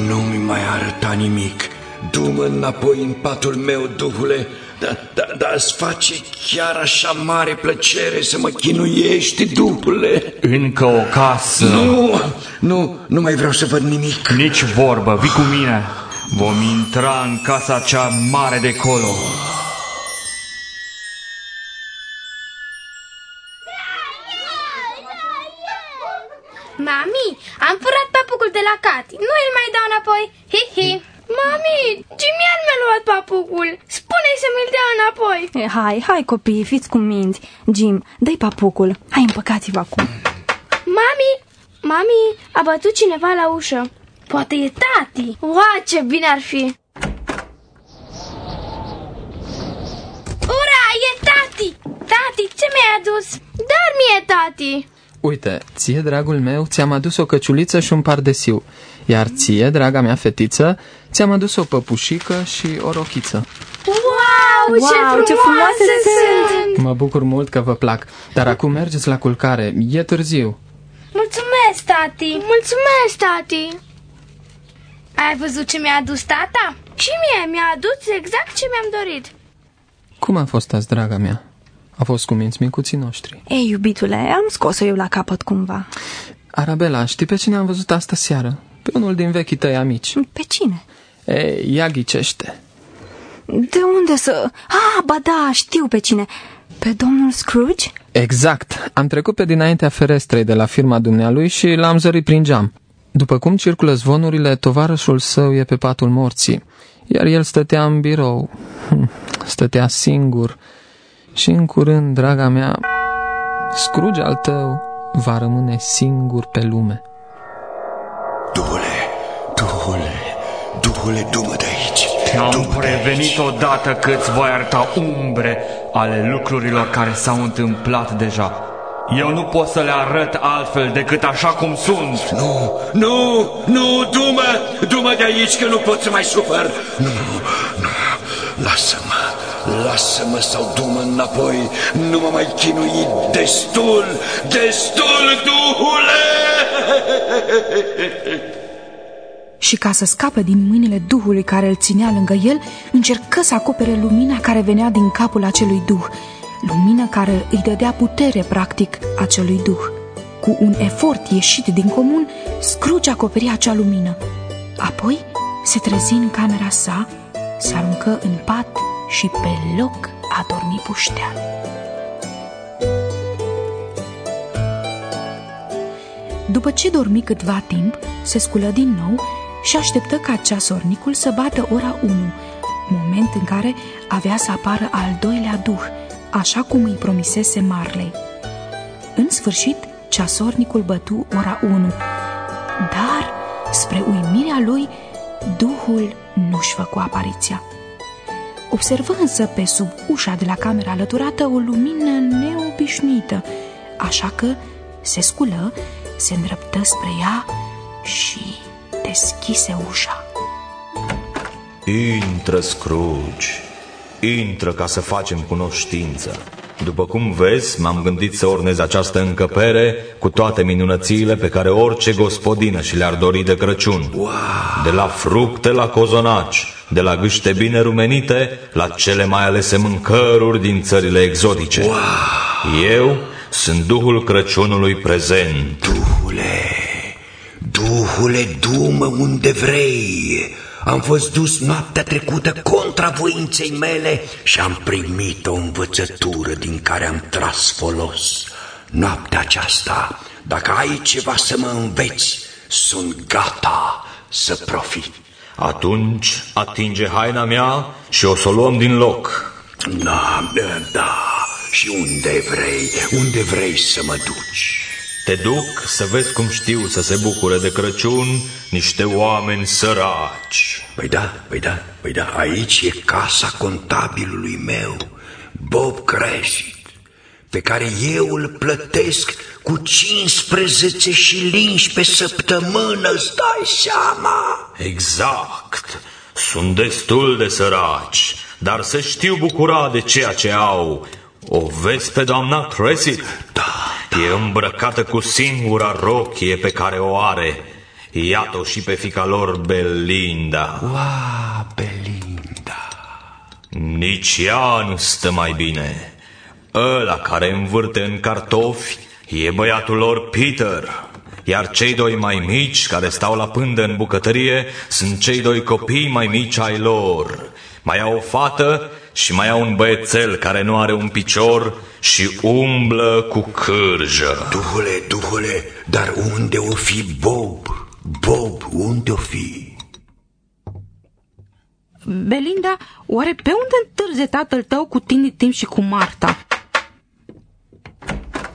Nu mi mai arăta nimic. Du-mă înapoi în patul meu, duhule, Da, da, da, îți face chiar așa mare plăcere să mă chinuiești, duhule. Încă o casă. Nu, nu, nu mai vreau să văd nimic. Nici vorbă, vii cu mine. Vom intra în casa cea mare de colo. Mami, am furat papucul de la Cati. Nu îl mai dau înapoi. Hi, hi. Mami, Jimmy mi-a luat papucul. Spune-i să mi-l dea înapoi. E, hai, hai copii, fiți cu minți. Jim, dă-i papucul. Hai, împăcați-vă acum. Mami, mami, a bătut cineva la ușă. Poate e tati. Ua, ce bine ar fi. Ura, e tati! Tati, ce mi-ai adus? Dar mie, tati! Uite, ție, dragul meu, ți-am adus o căciuliță și un pardesiu, iar ție, draga mea fetiță, ți-am adus o păpușică și o rochiță. Wow, ce, Wow, frumoase ce frumoase sunt! Mă bucur mult că vă plac, dar acum mergeți la culcare, e târziu. Mulțumesc, tati! Mulțumesc, tati! Ai văzut ce mi-a adus tata? Și mie mi-a adus exact ce mi-am dorit. Cum a fost azi, draga mea? A fost cu minți micuții noștri. Ei, iubitule, am scos-o eu la capăt cumva. Arabela, știi pe cine am văzut astă seară? Pe unul din vechii tăi amici. Pe cine? Ei, ia ghicește. De unde să... Ah, ba da, știu pe cine. Pe domnul Scrooge? Exact. Am trecut pe dinaintea ferestrei de la firma dumnealui și l-am zărit prin geam. După cum circulă zvonurile, tovarășul său e pe patul morții, iar el stătea în birou. Hm, Stătea singur. Și în curând, draga mea, Scrooge al tău va rămâne singur pe lume. Duhule, duhule, duhule, du-mă de aici. Am prevenit odată că îți voi arăta umbre ale lucrurilor care s-au întâmplat deja. Eu nu pot să le arăt altfel decât așa cum sunt. Nu, nu, nu, du-mă, du-mă de aici că nu pot să mai sufăr. Nu, nu, lasă-mă, lasă-mă sau du-mă înapoi. Nu mă mai chinui destul, destul, duhule! Și ca să scape din mâinile duhului care îl ținea lângă el, încercă să acopere lumina care venea din capul acelui duh, lumină care îi dădea putere, practic, acelui duh. Cu un efort ieșit din comun, Scrooge acoperi acea lumină. Apoi se trezi în camera sa, se aruncă în pat și pe loc a dormit puștean. După ce dormi câtva timp, se sculă din nou și așteptă ca ceasornicul să bată ora 1, moment în care avea să apară al doilea duh, așa cum îi promisese Marley. În sfârșit, ceasornicul bătu ora 1, dar, spre uimirea lui, duhul nu-și făcu apariția. Observă însă pe sub ușa de la camera alăturată o lumină neobișnuită, așa că se sculă, se îndreptă spre ea și deschise ușa. Intră, Scrooge, intră ca să facem cunoștință. După cum vezi, m-am gândit să ornez această încăpere cu toate minunățiile pe care orice gospodină și le-ar dori de Crăciun. Wow. De la fructe la cozonaci, de la gâște bine rumenite la cele mai alese mâncăruri din țările exotice. Wow. Eu sunt Duhul Crăciunului prezent. Duhule, Duhule, du-mă unde vrei. Am fost dus noaptea trecută contra voinței mele și am primit o învățătură din care am tras folos. Noaptea aceasta, dacă ai ceva să mă înveți, sunt gata să profit. Atunci atinge haina mea și o să o luăm din loc. Da, da, și unde vrei, unde vrei să mă duci? Te duc să vezi cum știu să se bucure de Crăciun niște oameni săraci. Păi da, păi da, păi da, aici e casa contabilului meu, Bob Crescit, pe care eu îl plătesc cu 15 șilingi pe săptămână, îți dai seama? Exact. Sunt destul de săraci, dar se știu bucura de ceea ce au. O vezi pe doamna Crescit? Da. E îmbrăcată cu singura rochie pe care o are. Iată-o și pe fica lor, Belinda. Ua, Belinda. Nici ea nu stă mai bine. Ăla care învârte în cartofi e băiatul lor Peter. Iar cei doi mai mici care stau la pândă în bucătărie sunt cei doi copii mai mici ai lor. Mai au o fată și mai au un băiețel care nu are un picior și umblă cu cârjă. Duhule, duhule, dar unde o fi Bob? Bob, unde o fi? Belinda, oare pe unde întârze tatăl tău cu tine timp și cu Marta?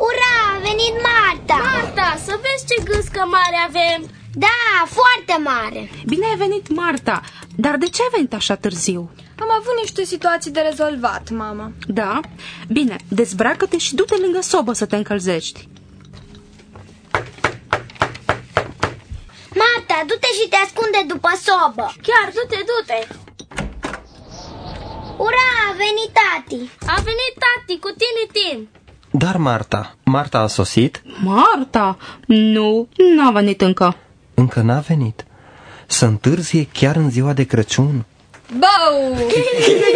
Ura, a venit Marta! Marta, să vezi ce gâscă mare avem! Da, foarte mare! Bine ai venit, Marta, dar de ce ai venit așa târziu? Am avut niște situații de rezolvat, mama. Da? Bine, dezbracă-te și du-te lângă sobă să te încălzești. Marta, du-te și te ascunde după sobă! Chiar, du-te, du-te! Ura, a venit tati! A venit tati cu tine, Tim! Dar Marta, Marta a sosit? Marta? Nu, n-a venit încă. Încă n-a venit. Să întârzie chiar în ziua de Crăciun? Bau!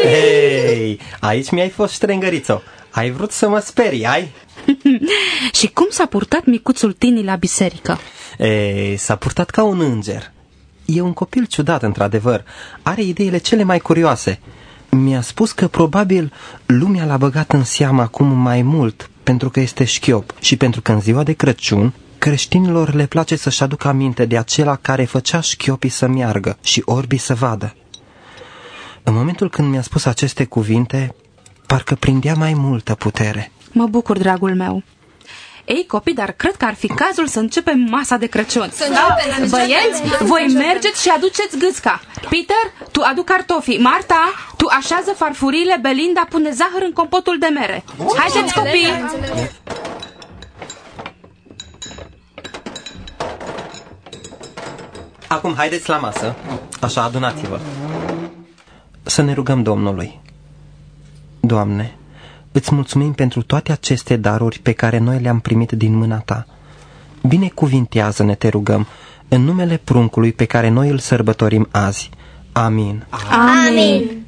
Hei, aici mi-ai fost ștrengărițo. Ai vrut să mă sperii, ai? (laughs) și cum s-a purtat micuțul Tini la biserică? Ei, s-a purtat ca un înger. E un copil ciudat, într-adevăr. Are ideile cele mai curioase. Mi-a spus că probabil lumea l-a băgat în seamă acum mai mult pentru că este șchiop și pentru că în ziua de Crăciun creștinilor le place să-și aducă aminte de acela care făcea șchiopii să meargă și orbii să vadă. În momentul când mi-a spus aceste cuvinte, parcă prindea mai multă putere. Mă bucur, dragul meu. Ei, copii, dar cred că ar fi cazul să începem masa de Crăciun. Să începem, da? Băieți, voi mergeți și aduceți gâsca. Peter, tu adu cartofii. Marta, tu așează farfurile. Belinda pune zahăr în compotul de mere. Haideți, copii! Acum haideți la masă. Așa, adunați-vă. Să ne rugăm Domnului. Doamne, îți mulțumim pentru toate aceste daruri pe care noi le-am primit din mâna Ta. Binecuvintează-ne, te rugăm, în numele pruncului pe care noi îl sărbătorim azi. Amin. Amin.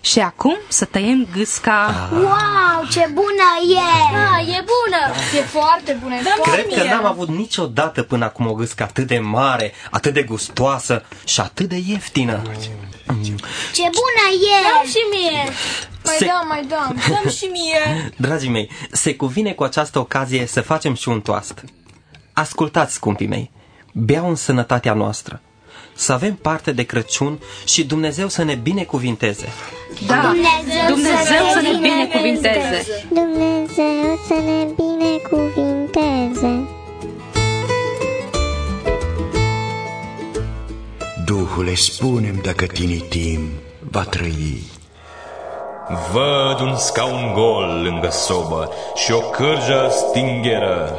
Și acum să tăiem gâsca. Wow, ce bună e! Da, e bună! E foarte bună! Da, Cred că n-am avut niciodată până acum o gâscă atât de mare, atât de gustoasă și atât de ieftină. Ce bună e! Dăm și mie! Mai Se- dăm, mai dăm! Dăm și mie! (laughs) Dragii mei, se cuvine cu această ocazie să facem și un toast. Ascultați, scumpii mei, beau în sănătatea noastră. Să avem parte de Crăciun și Dumnezeu să ne binecuvinteze. Da, Dumnezeu, Dumnezeu să ne binecuvinteze. Dumnezeu să ne binecuvinteze. Duhule, spunem dacă tinitim va trăi. Văd un scaun gol lângă sobă și o cârjă stingheră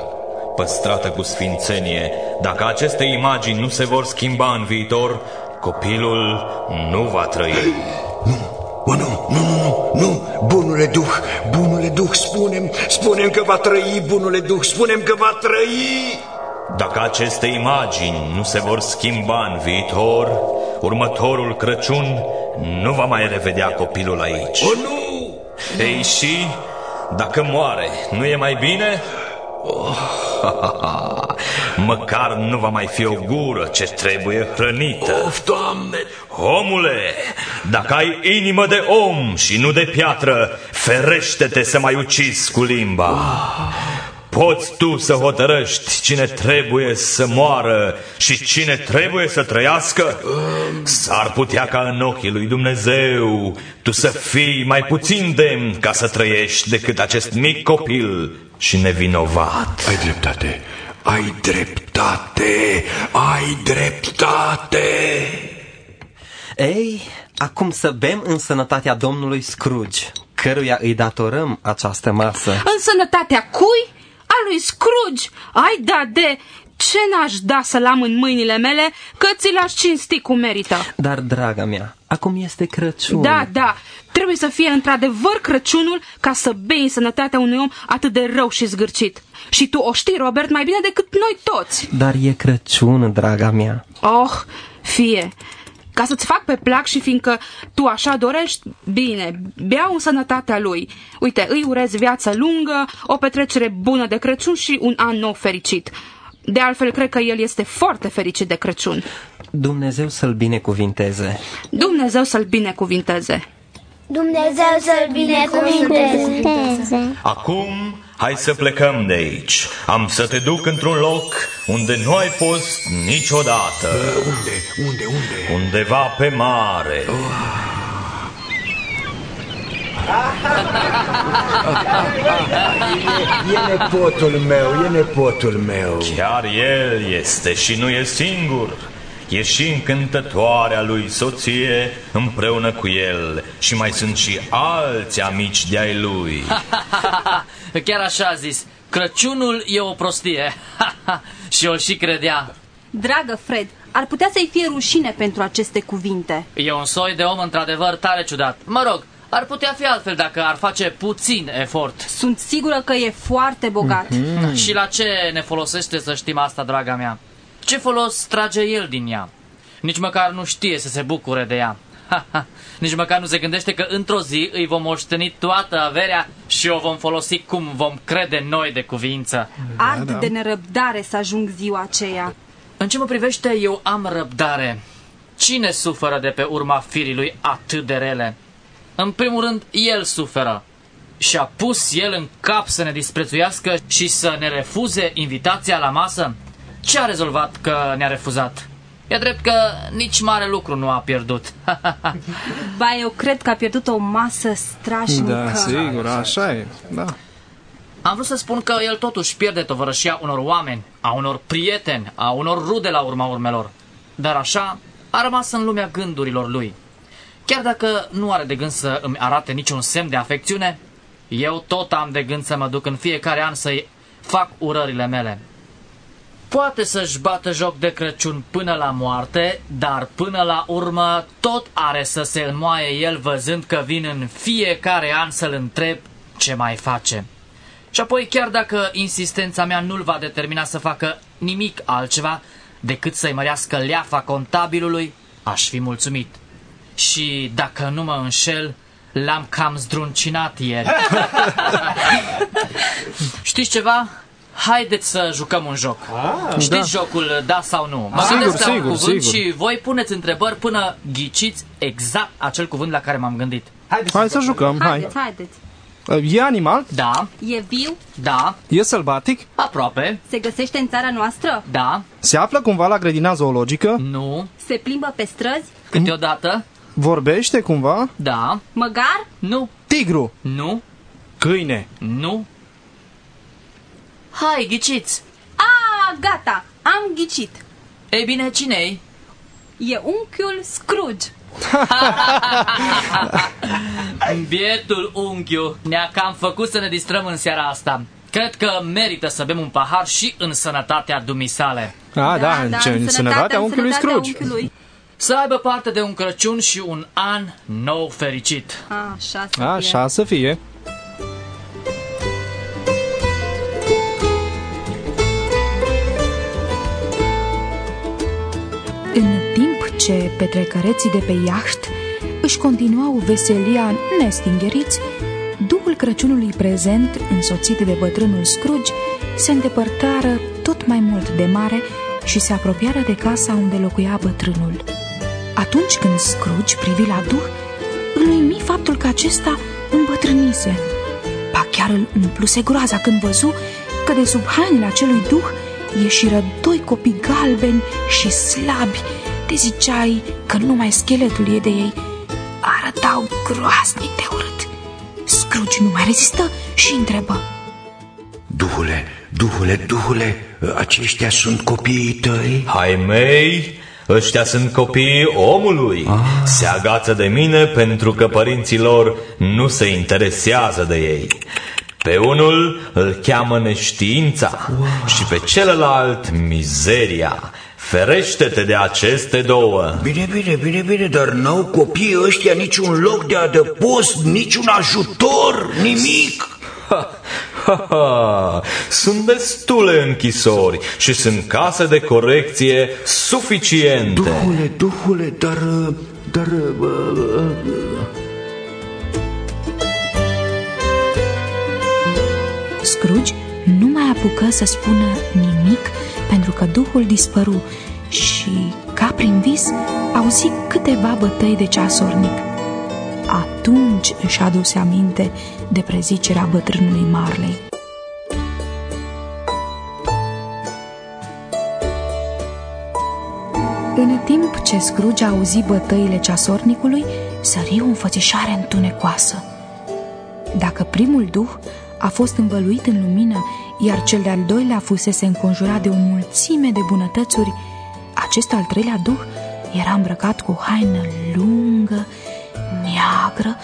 păstrată cu sfințenie. Dacă aceste imagini nu se vor schimba în viitor, copilul nu va trăi. O, nu, nu, nu, nu, nu, bunule Duh, bunule Duh, spunem, spunem că va trăi, bunule Duh, spunem că va trăi. Dacă aceste imagini nu se vor schimba în viitor, următorul Crăciun nu va mai revedea copilul aici. O, nu! Ei și, dacă moare, nu e mai bine? Oh, (laughs) Măcar nu va mai fi o gură ce trebuie hrănită. Of, Doamne! Omule, dacă ai inimă de om și nu de piatră, ferește-te să mai ucizi cu limba. Poți tu să hotărăști cine trebuie să moară și cine trebuie să trăiască? S-ar putea ca în ochii lui Dumnezeu tu să fii mai puțin demn ca să trăiești decât acest mic copil și nevinovat. Ai dreptate, ai dreptate, ai dreptate. Ei, acum să bem în sănătatea domnului Scrooge, căruia îi datorăm această masă. În sănătatea cui? A lui Scrooge. Ai da de... Ce n-aș da să-l am în mâinile mele, că ți l-aș cinsti cum merită. Dar, draga mea, acum este Crăciun. Da, da, trebuie să fie într-adevăr Crăciunul ca să bei în sănătatea unui om atât de rău și zgârcit. Și tu o știi, Robert, mai bine decât noi toți. Dar e Crăciun, draga mea. Oh, fie. Ca să-ți fac pe plac și fiindcă tu așa dorești, bine, beau în sănătatea lui. Uite, îi urez viață lungă, o petrecere bună de Crăciun și un an nou fericit. De altfel, cred că el este foarte fericit de Crăciun. Dumnezeu să-l binecuvinteze. Dumnezeu să-l binecuvinteze. Dumnezeu să-l binecuvinteze. Acum, hai să plecăm de aici. Am să te duc într-un loc unde nu ai fost niciodată. Unde? Unde? Unde? Undeva pe mare. E nepotul meu, e nepotul meu. Chiar el este și nu e singur. E și încântătoarea lui soție împreună cu el și mai sunt și alți amici de ai lui. Chiar așa a zis. Crăciunul e o prostie. și o și credea. Dragă Fred, ar putea să-i fie rușine pentru aceste cuvinte. E un soi de om într-adevăr tare ciudat. Mă rog, ar putea fi altfel dacă ar face puțin efort. Sunt sigură că e foarte bogat. Mm. Și la ce ne folosește să știm asta, draga mea? Ce folos trage el din ea? Nici măcar nu știe să se bucure de ea. Nici măcar nu se gândește că într-o zi îi vom moșteni toată averea și o vom folosi cum vom crede noi de cuvință. Ard da, da. de nerăbdare să ajung ziua aceea. În ce mă privește, eu am răbdare. Cine suferă de pe urma firii lui atât de rele? În primul rând, el suferă. Și-a pus el în cap să ne disprețuiască și să ne refuze invitația la masă? Ce a rezolvat că ne-a refuzat? E drept că nici mare lucru nu a pierdut. (laughs) ba, eu cred că a pierdut o masă strașnică. Da, sigur, așa e, da. Am vrut să spun că el totuși pierde tovărășia unor oameni, a unor prieteni, a unor rude la urma urmelor. Dar așa a rămas în lumea gândurilor lui. Chiar dacă nu are de gând să îmi arate niciun semn de afecțiune, eu tot am de gând să mă duc în fiecare an să-i fac urările mele. Poate să-și bată joc de Crăciun până la moarte, dar până la urmă tot are să se înmoaie el văzând că vin în fiecare an să-l întreb ce mai face. Și apoi chiar dacă insistența mea nu-l va determina să facă nimic altceva decât să-i mărească leafa contabilului, aș fi mulțumit. Și dacă nu mă înșel, l-am cam zdruncinat ieri. (laughs) Știți ceva? Haideți să jucăm un joc. Ah, Știți da. jocul da sau nu? Mă sigur, gândesc la un sigur, cuvânt sigur. și voi puneți întrebări până ghiciți exact acel cuvânt la care m-am gândit. Haideți hai să jucăm, hai. Haideți, haideți. E animal? Da. E viu? Da. E sălbatic? Aproape. Se găsește în țara noastră? Da. Se află cumva la grădina zoologică? Nu. Se plimbă pe străzi? Câteodată? Vorbește cumva? Da. Măgar? Nu. Tigru? Nu. Câine? Nu. Hai, ghiciți. A, gata, am ghicit. Ei bine, cine-i? E unchiul Scrooge. (laughs) Bietul unchiu ne-a cam făcut să ne distrăm în seara asta. Cred că merită să bem un pahar și în sănătatea dumisale. A, da, da ce, în sănătatea unchiului Scrooge. Unchiului. Să aibă parte de un Crăciun și un an nou fericit. Așa să fie. Așa să fie. Ce petrecăreții de pe iaht își continuau veselia nestingeriți, Duhul Crăciunului prezent, însoțit de bătrânul Scrooge, se îndepărtară tot mai mult de mare și se apropiară de casa unde locuia bătrânul. Atunci când Scrooge privi la Duh, îl uimi faptul că acesta îmbătrânise. Ba chiar îl umpluse groaza când văzu că de sub hainele acelui Duh ieșiră doi copii galbeni și slabi, de ziceai că numai scheletul ei de ei arătau groaznic de urât. Scrooge nu mai rezistă și întrebă. Duhule, duhule, duhule, aceștia sunt copiii tăi? Hai mei, ăștia sunt copiii omului. Ah. Se agață de mine pentru că părinții lor nu se interesează de ei. Pe unul îl cheamă neștiința wow. și pe celălalt mizeria. Ferește-te de aceste două. Bine, bine, bine, bine, dar n-au copiii ăștia niciun loc de adăpost, niciun ajutor, nimic. Ha, Ha, ha, sunt destule închisori și sunt case de corecție suficiente. Duhule, duhule, dar... dar... uh, Scrooge nu mai apucă să spună nimic pentru că duhul dispăru și, ca prin vis, auzi câteva bătăi de ceasornic. Atunci își aduse aminte de prezicerea bătrânului Marley. În timp ce Scrooge auzi bătăile ceasornicului, sări o înfățișare întunecoasă. Dacă primul duh a fost învăluit în lumină, iar cel de-al doilea fusese înconjurat de o mulțime de bunătățuri, acest al treilea duh era îmbrăcat cu o haină lungă, neagră,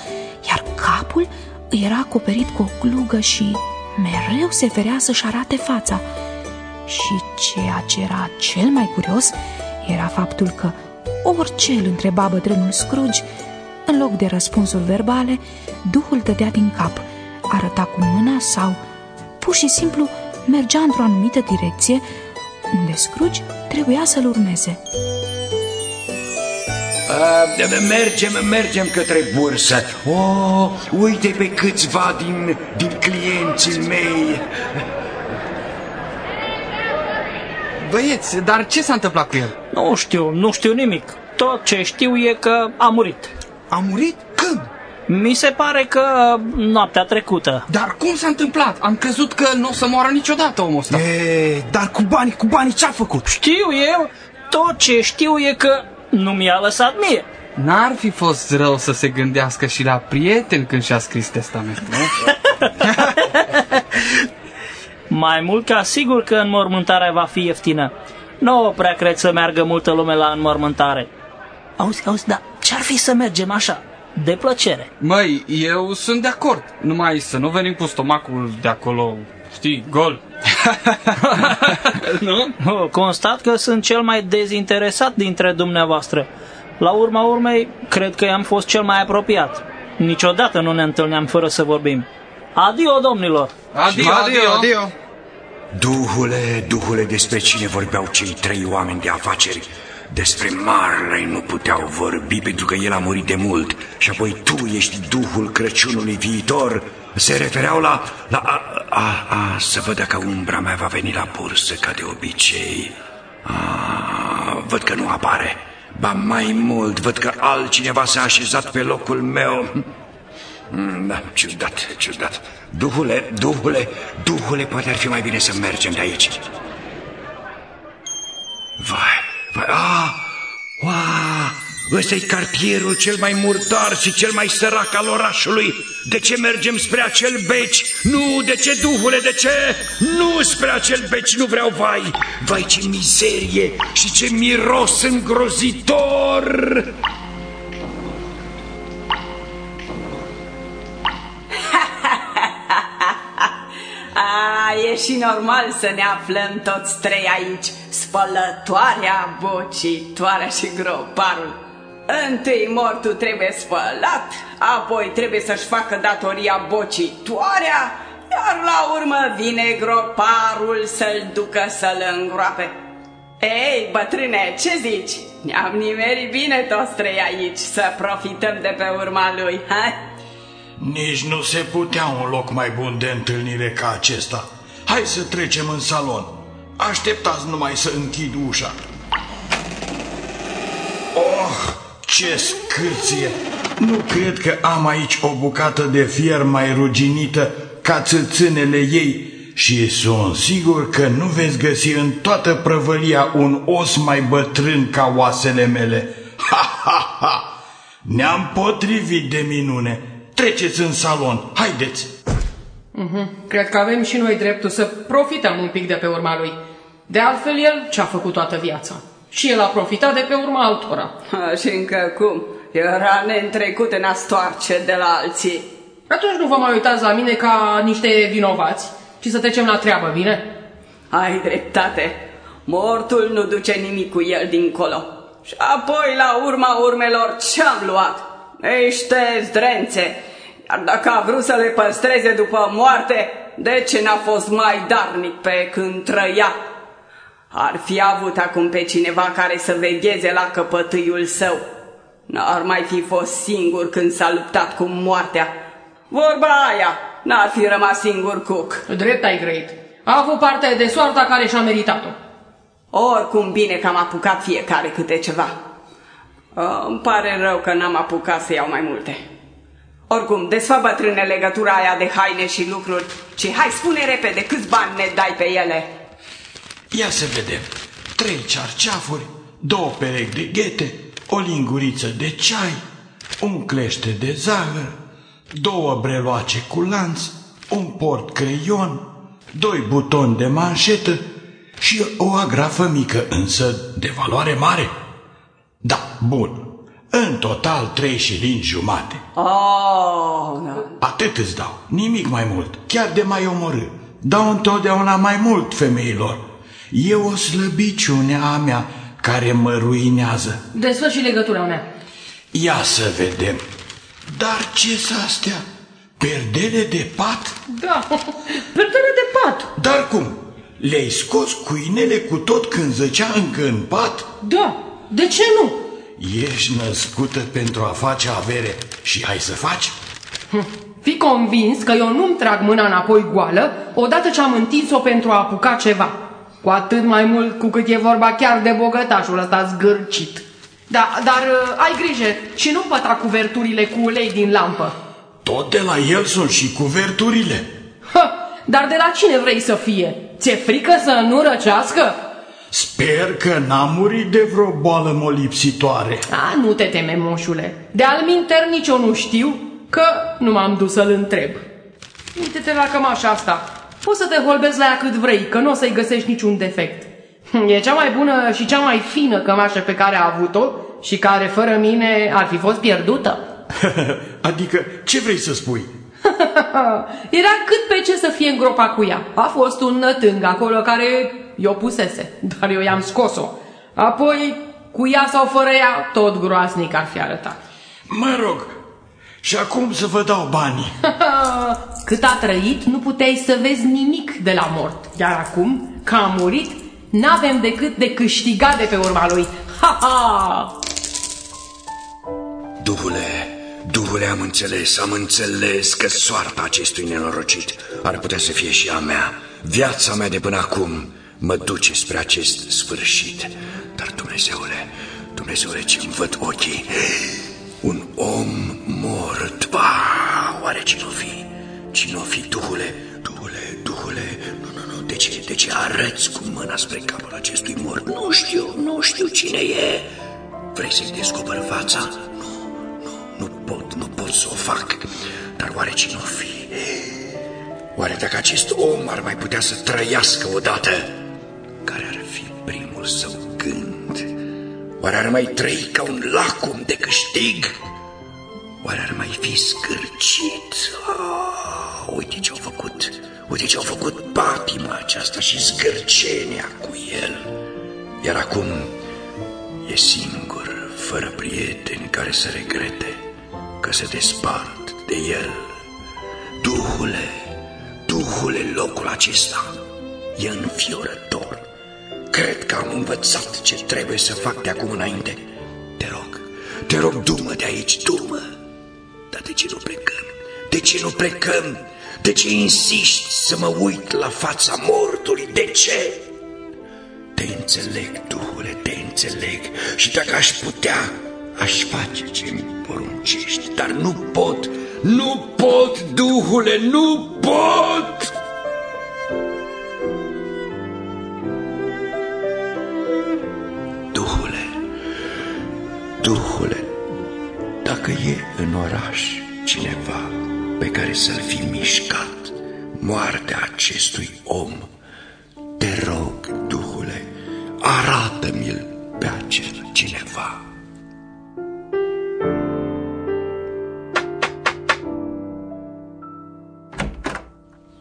iar capul îi era acoperit cu o glugă și mereu se ferea să-și arate fața. Și ceea ce era cel mai curios era faptul că orice îl întreba bătrânul Scrooge, în loc de răspunsuri verbale, duhul tătea din cap, arăta cu mâna sau, pur și simplu, mergea într-o anumită direcție, unde Scrooge trebuia să-l urmeze. Uh, mergem, mergem către bursă. Oh, uite pe câțiva din, din clienții mei. Băieți, dar ce s-a întâmplat cu el? Nu știu, nu știu nimic. Tot ce știu e că a murit. A murit? Când? Mi se pare că noaptea trecută. Dar cum s-a întâmplat? Am crezut că nu o să moară niciodată omul ăsta. E, dar cu banii, cu banii ce-a făcut? Știu eu, tot ce știu e că nu mi-a lăsat mie. N-ar fi fost rău să se gândească și la prieteni când și-a scris testamentul, nu? (laughs) Mai mult ca sigur că înmormântarea va fi ieftină. Nu prea cred să meargă multă lume la înmormântare. Auzi, auzi, dar ce-ar fi să mergem așa? De plăcere. Măi, eu sunt de acord. Numai să nu venim cu stomacul de acolo, știi, gol. (laughs) nu? Oh, constat că sunt cel mai dezinteresat dintre dumneavoastră. La urma urmei, cred că i-am fost cel mai apropiat. Niciodată nu ne întâlneam fără să vorbim. Adio, domnilor! Adio, adio, adio! Duhule, duhule, despre cine vorbeau cei trei oameni de afaceri? Despre Marley nu puteau vorbi pentru că el a murit de mult și apoi tu ești Duhul Crăciunului viitor. Se refereau la... la a, a, a, să văd dacă umbra mea va veni la bursă ca de obicei. A, văd că nu apare. Ba mai mult, văd că altcineva s-a așezat pe locul meu. Mm, Da, ciudat, ciudat. Duhule, duhule, duhule, poate ar fi mai bine să mergem de aici. Vai, vai, ah, wow, ăsta e cartierul cel mai murdar și cel mai sărac al orașului. De ce mergem spre acel beci? Nu, de ce, duhule, de ce? Nu spre acel beci, nu vreau, vai. Vai, ce mizerie și ce miros îngrozitor! (laughs) A, e și normal să ne aflăm toți trei aici, spălătoarea, bocitoarea și groparul. Întâi mortul trebuie spălat, apoi trebuie să-și facă datoria bocitoarea, iar la urmă vine groparul să-l ducă să-l îngroape. Ei, bătrâne, ce zici? Ne-am nimerit bine toți trei aici să profităm de pe urma lui, hai? Nici nu se putea un loc mai bun de întâlnire ca acesta. Hai să trecem în salon. Așteptați numai să închid ușa. Oh, ce scârție! Nu cred că am aici o bucată de fier mai ruginită ca țâțânele ei și sunt sigur că nu veți găsi în toată prăvălia un os mai bătrân ca oasele mele. Ha, ha, ha! Ne-am potrivit de minune. Treceți în salon, haideți! Mhm. Cred că avem și noi dreptul să profităm un pic de pe urma lui. De altfel, el ce-a făcut toată viața. Și el a profitat de pe urma altora. Ha, și încă cum? Era neîntrecut în a stoarce de la alții. Atunci nu vă mai uitați la mine ca niște vinovați, ci să trecem la treabă, bine? Ai dreptate. Mortul nu duce nimic cu el dincolo. Și apoi, la urma urmelor, ce-am luat? Niște zdrențe. Iar dacă a vrut să le păstreze după moarte, de ce n-a fost mai darnic pe când trăia? Ar fi avut acum pe cineva care să vegheze la căpătâiul său. N-ar mai fi fost singur când s-a luptat cu moartea. Vorba aia, n-ar fi rămas singur Cook. Drept ai grăit. A avut parte de soarta care și-a meritat-o. Oricum bine că am apucat fiecare câte ceva. Uh, îmi pare rău că n-am apucat să iau mai multe. Oricum, desfă bătrâne legătura aia de haine și lucruri și hai spune repede câți bani ne dai pe ele. Ia să vedem. Trei cearceafuri, două perechi de ghete, o linguriță de ceai, un clește de zahăr, două breloace cu lanț, un port creion, doi butoni de manșetă și o agrafă mică, însă de valoare mare. Da, bun. În total trei șilini jumate. Oh, da. Atât îți dau, nimic mai mult, chiar de mai omorâ. Dau întotdeauna mai mult femeilor. E o slăbiciune a mea care mă ruinează. Desfă și legătura mea. Ia să vedem. Dar ce s astea? Perdele de pat? Da, perdele de pat. Dar cum? Le-ai scos cuinele cu tot când zăcea încă în pat? Da, de ce nu? Ești născută pentru a face avere și ai să faci? Hm. Fii convins că eu nu-mi trag mâna înapoi goală odată ce am întins-o pentru a apuca ceva. Cu atât mai mult cu cât e vorba chiar de bogătașul ăsta zgârcit. Da, dar uh, ai grijă și nu păta cuverturile cu ulei din lampă. Tot de la el sunt și cuverturile. Ha, dar de la cine vrei să fie? Ți-e frică să nu răcească? Sper că n-a murit de vreo boală molipsitoare. A, nu te teme, moșule. De alminter nici eu nu știu, că nu m-am dus să-l întreb. Uite-te la cămașa asta. Poți să te holbezi la ea cât vrei, că nu o să-i găsești niciun defect. E cea mai bună și cea mai fină cămașă pe care a avut-o și care fără mine ar fi fost pierdută. (laughs) adică, ce vrei să spui? (laughs) Era cât pe ce să fie în gropa cu ea. A fost un nătâng acolo care i-o pusese, dar eu i-am scos-o. Apoi, cu ea sau fără ea, tot groasnic ar fi arătat. Mă rog, și acum să vă dau banii. (laughs) Cât a trăit, nu puteai să vezi nimic de la mort. Iar acum, că a murit, n-avem decât de câștigat de pe urma lui. Ha, ha! Duhule, Duhule, am înțeles, am înțeles că soarta acestui nenorocit ar putea să fie și a mea. Viața mea de până acum mă duce spre acest sfârșit. Dar, Dumnezeule, Dumnezeule, ce-mi văd ochii, un om mort, ba, oare cine-o fi? Cine-o fi, Duhule? Duhule, Duhule, nu, nu, nu, de ce, de ce arăți cu mâna spre capul acestui mort? Nu știu, nu știu cine e. Vrei să-i descoper fața? Nu pot, nu pot să o fac. Dar oare cine o fi? Oare dacă acest om ar mai putea să trăiască odată? Care ar fi primul său gând? Oare ar mai trăi ca un lacum de câștig? Oare ar mai fi scârcit? Oh, uite ce-au făcut! Uite ce-au făcut patima aceasta și scârcenia cu el. Iar acum e singur, fără prieteni care să regrete că se despart de el. Duhule, Duhule, locul acesta e înfiorător. Cred că am învățat ce trebuie să fac de acum înainte. Te rog, te rog, du-mă de aici, du-mă. Dar de ce nu plecăm? De ce nu plecăm? De ce insisti să mă uit la fața mortului? De ce? Te înțeleg, Duhule, te înțeleg. Și dacă aș putea, aș face ce-mi poruncești, dar nu pot, nu pot, Duhule, nu pot! Duhule, dacă e în oraș cineva pe care să-l fi mișcat moartea acestui om, te rog, Duhule, arată-mi-l pe acel cineva.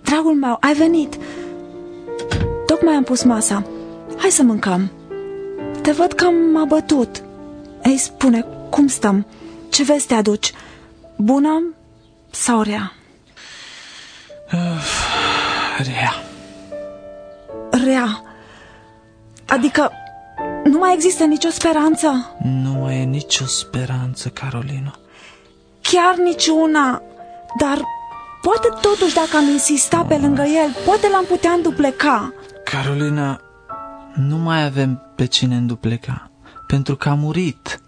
Dragul meu, ai venit. Tocmai am pus masa. Hai să mâncăm. Te văd că am abătut. Ei, spune, cum stăm? Ce veste aduci? Bună sau rea? (sighs) rea. Rea. Adică nu mai există nicio speranță? Nu mai e nicio speranță, Carolino. Chiar niciuna. Dar poate totuși dacă am insista pe lângă el, poate l-am putea îndupleca. Carolina, nu mai avem pe cine îndupleca, pentru că a murit.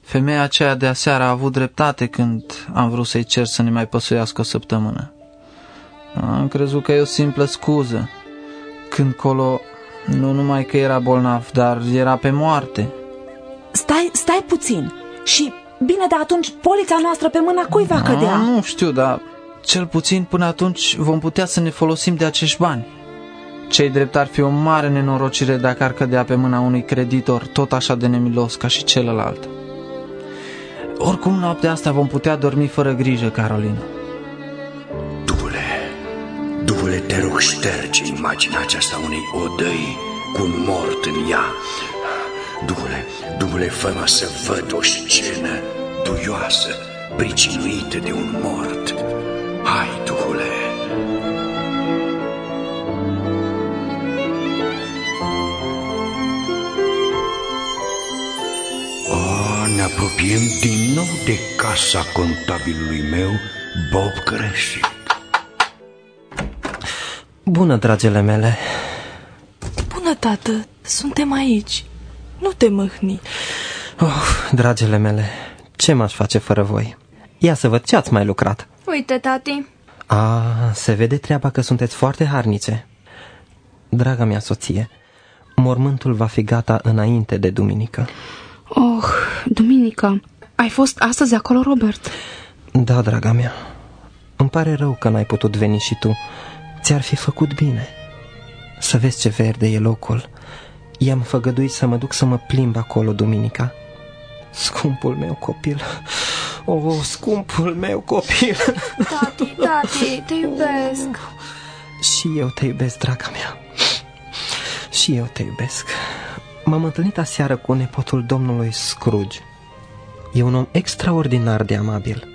Femeia aceea de aseară a avut dreptate când am vrut să-i cer să ne mai păsuiască o săptămână. Am crezut că e o simplă scuză. Când colo, nu numai că era bolnav, dar era pe moarte. Stai, stai puțin. Și bine, de atunci polița noastră pe mâna cui va cădea? Ah, nu știu, dar cel puțin până atunci vom putea să ne folosim de acești bani. Cei drept ar fi o mare nenorocire dacă ar cădea pe mâna unui creditor tot așa de nemilos ca și celălalt. Oricum, noaptea asta vom putea dormi fără grijă, Carolina. Duhule, te rog, șterge imaginea aceasta unei odăi cu un mort în ea. Duhule, Duhule, fă să văd o scenă duioasă, pricinuită de un mort. Hai, Duhule! Ne apropiem din nou de casa contabilului meu, Bob Greșit. Bună, dragele mele. Bună, tată, suntem aici. Nu te mâhni. Oh, dragele mele, ce m-aș face fără voi? Ia să văd ce ați mai lucrat. Uite, tati. A, se vede treaba că sunteți foarte harnice. Draga mea soție, mormântul va fi gata înainte de duminică. Oh, duminică. Ai fost astăzi acolo, Robert? Da, draga mea. Îmi pare rău că n-ai putut veni și tu. Ți-ar fi făcut bine. Să vezi ce verde e locul. I-am făgăduit să mă duc să mă plimb acolo duminica. Scumpul meu copil. O, oh, scumpul meu copil. Tati, tati, te iubesc. Și eu te iubesc, draga mea. Și eu te iubesc. M-am întâlnit aseară cu nepotul domnului Scrooge. E un om extraordinar de amabil.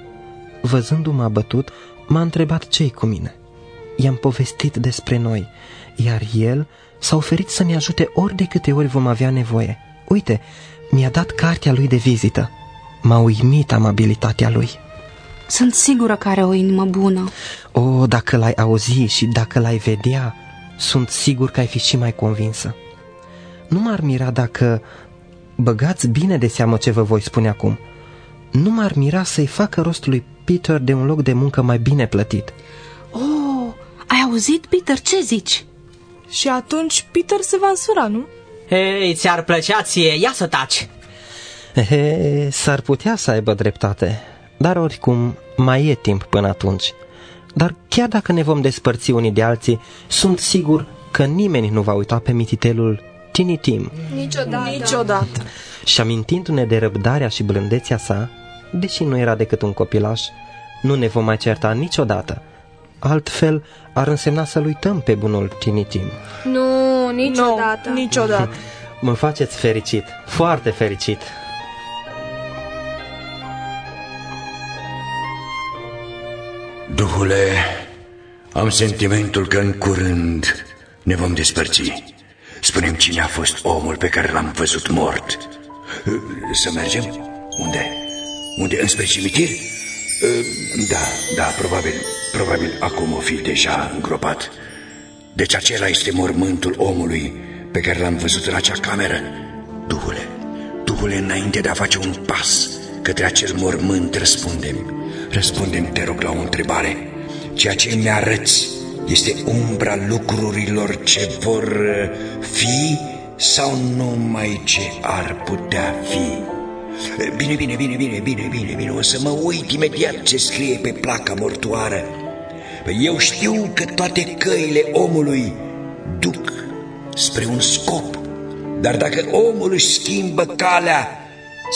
Văzându-mă abătut, m-a întrebat ce cu mine. I-am povestit despre noi, iar el s-a oferit să-mi ajute ori de câte ori vom avea nevoie. Uite, mi-a dat cartea lui de vizită. M-a uimit amabilitatea lui. Sunt sigură că are o inimă bună. O, dacă l-ai auzi și dacă l-ai vedea, sunt sigur că ai fi și mai convinsă. Nu m-ar mira dacă... Băgați bine de seamă ce vă voi spune acum. Nu m-ar mira să-i facă rost lui Peter de un loc de muncă mai bine plătit. Oh, ai auzit, Peter? Ce zici? Și atunci Peter se va însura, nu? Hei, ți-ar plăcea ție, ia să taci! He, s-ar putea să aibă dreptate, dar oricum mai e timp până atunci. Dar chiar dacă ne vom despărți unii de alții, sunt sigur că nimeni nu va uita pe mititelul Tiny Tim. Niciodată. Niciodată. Și amintindu-ne de răbdarea și blândețea sa, deși nu era decât un copilaș, nu ne vom mai certa niciodată. Altfel ar însemna să-l uităm pe bunul Tiny Tim. Nu, niciodată. No, niciodată. (laughs) Mă faceți fericit, foarte fericit. Duhule, am sentimentul că în curând ne vom despărți. Spunem cine a fost omul pe care l-am văzut mort. Să mergem? Unde? Unde? Înspre cimitir? Da, da, probabil, probabil acum o fi deja îngropat. Deci acela este mormântul omului pe care l-am văzut în acea cameră. Duhule, Duhule, înainte de a face un pas către acel mormânt, răspundem. Răspundem, te rog, la o întrebare. Ceea ce mi arăți este umbra lucrurilor ce vor uh, fi sau numai ce ar putea fi? Bine, bine, bine, bine, bine, bine, bine, o să mă uit imediat ce scrie pe placa mortoară. Păi eu știu că toate căile omului duc spre un scop. Dar dacă omul își schimbă calea,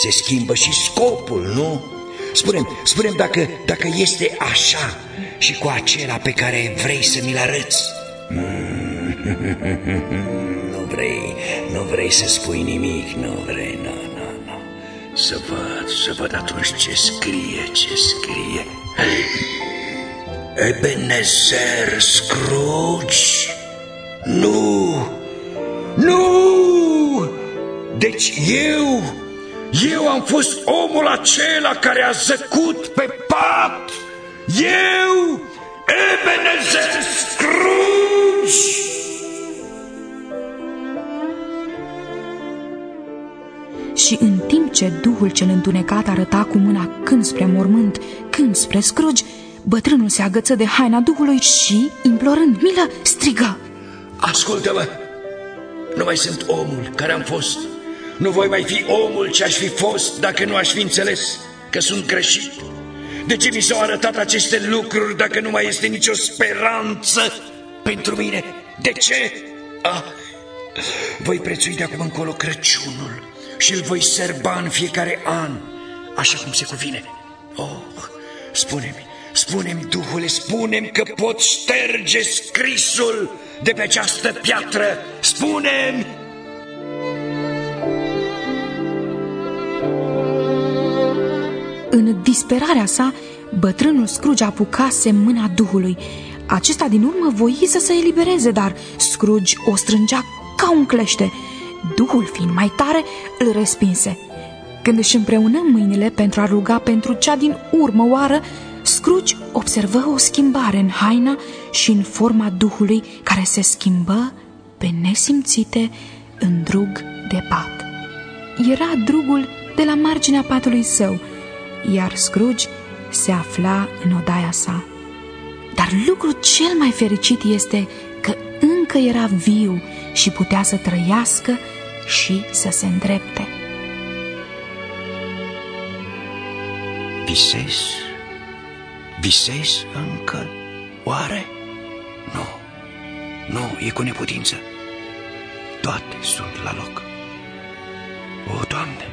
se schimbă și scopul, nu? Spunem, spunem dacă, dacă este așa și cu acela pe care vrei să mi-l arăți. (laughs) nu vrei, nu vrei să spui nimic, nu vrei, nu, nu, nu. Să văd, să văd atunci ce scrie, ce scrie. (laughs) Ebenezer Scrooge? Nu! Nu! Deci eu, eu am fost omul acela care a zăcut pe pat! Eu, Ebenezer Scrooge! Și în timp ce duhul cel întunecat arăta cu mâna când spre mormânt, când spre Scrooge, bătrânul se agăță de haina duhului și, implorând milă, strigă. Ascultă-mă! Nu mai sunt omul care am fost. Nu voi mai fi omul ce aș fi fost dacă nu aș fi înțeles că sunt greșit. De ce mi s-au arătat aceste lucruri dacă nu mai este nicio speranță pentru mine? De ce? Ah, voi prețui de acum încolo Crăciunul și îl voi serba în fiecare an, așa cum se cuvine. Oh, spune-mi, spune-mi, Duhule, spune-mi că pot șterge scrisul de pe această piatră. Spune-mi! În disperarea sa, bătrânul Scrooge apucase mâna Duhului. Acesta din urmă voi să se elibereze, dar Scrooge o strângea ca un clește. Duhul fiind mai tare, îl respinse. Când își împreună mâinile pentru a ruga pentru cea din urmă oară, Scrooge observă o schimbare în haina și în forma Duhului care se schimbă pe nesimțite în drug de pat. Era drugul de la marginea patului său, iar Scrooge se afla în odaia sa. Dar lucrul cel mai fericit este că încă era viu și putea să trăiască și să se îndrepte. Visez? Visez încă? Oare? Nu, nu, e cu neputință. Toate sunt la loc. O, Doamne,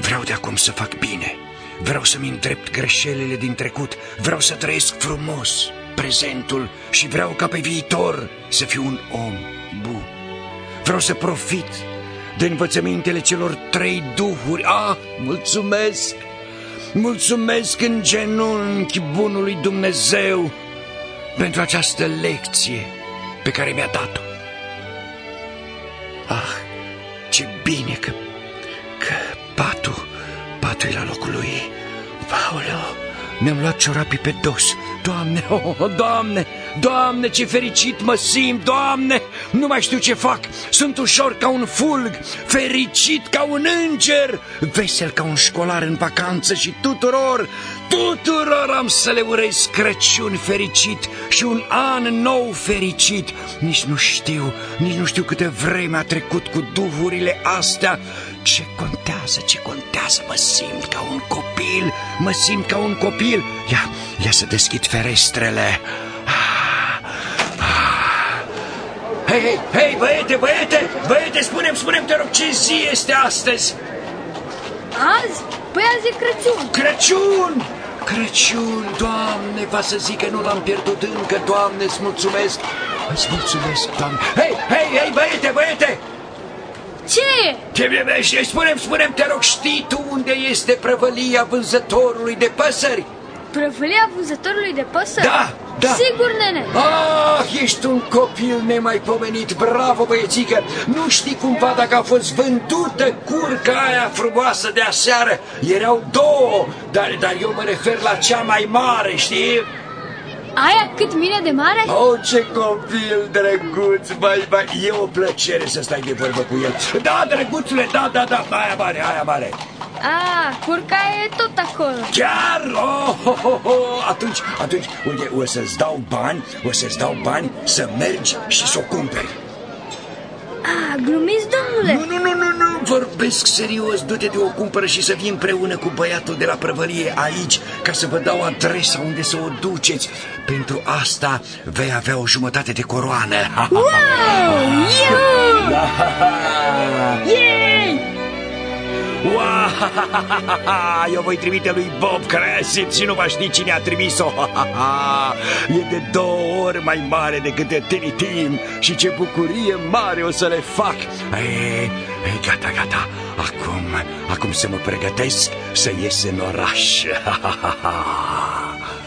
vreau de acum să fac bine. Vreau să-mi îndrept greșelile din trecut. Vreau să trăiesc frumos prezentul și vreau ca pe viitor să fiu un om bun. Vreau să profit de învățămintele celor trei duhuri. Ah, mulțumesc! Mulțumesc în genunchi bunului Dumnezeu pentru această lecție pe care mi-a dat-o. Ah, ce bine că, că patul, patul e la locul lui. Paolo, mi-am luat ciorapii pe dos. Doamne, (laughs) oh, Doamne, Doamne, ce fericit mă simt, Doamne, nu mai știu ce fac. Sunt ușor ca un fulg, fericit ca un înger, vesel ca un școlar în vacanță și tuturor, tuturor am să le urez Crăciun fericit și un an nou fericit. Nici nu știu, nici nu știu câte vreme a trecut cu duhurile astea. Ce contează, ce contează, mă simt ca un copil, mă simt ca un copil. Ia, ia să deschid ferestrele. Hei, hei, hei, băiete, băiete, băiete, spune-mi, spune-mi, te rog, ce zi este astăzi? Azi? Păi azi e Crăciun. Crăciun! Crăciun, Doamne, va să zic că nu l-am pierdut încă, Doamne, îți mulțumesc. Îți mulțumesc, Doamne. Hei, hei, hei, băiete, băiete! Ce? Ce spune-mi, spune te rog, știi tu unde este prăvălia vânzătorului de păsări? Prăvălia vânzătorului de păsări? Da, da. Sigur, nene. Ah, ești un copil nemaipomenit, bravo băiețică. Nu știi cumva dacă a fost vândută curca aia frumoasă de aseară. Erau două, dar, dar eu mă refer la cea mai mare, știi? Aia cât mine de mare? Oh, ce copil drăguț, băi, băi, e o plăcere să stai de vorbă cu el. Da, drăguțule, da, da, da, aia mare, aia mare. Ah, curca e tot acolo. Chiar? Oh, oh, oh, oh. Atunci, atunci, uite, o să-ți dau bani, o să-ți dau bani să mergi și să o cumperi. Ah, glumiți, domnule? Nu, nu, nu, nu, nu, vorbesc serios, du-te de o cumpără și să vii împreună cu băiatul de la prăvălie aici, ca să vă dau adresa unde să o duceți. Pentru asta vei avea o jumătate de coroană. (laughs) Wow! Eu! Da. Yay! Wow! (laughs) Eu voi trimite lui Bob Crescent și nu va ști cine a trimis-o. (laughs) E de două ori mai mare decât de Tiny Tim și ce bucurie mare o să le fac. Ei, ei, gata, gata. Acum, acum să mă pregătesc să ies în oraș. (laughs)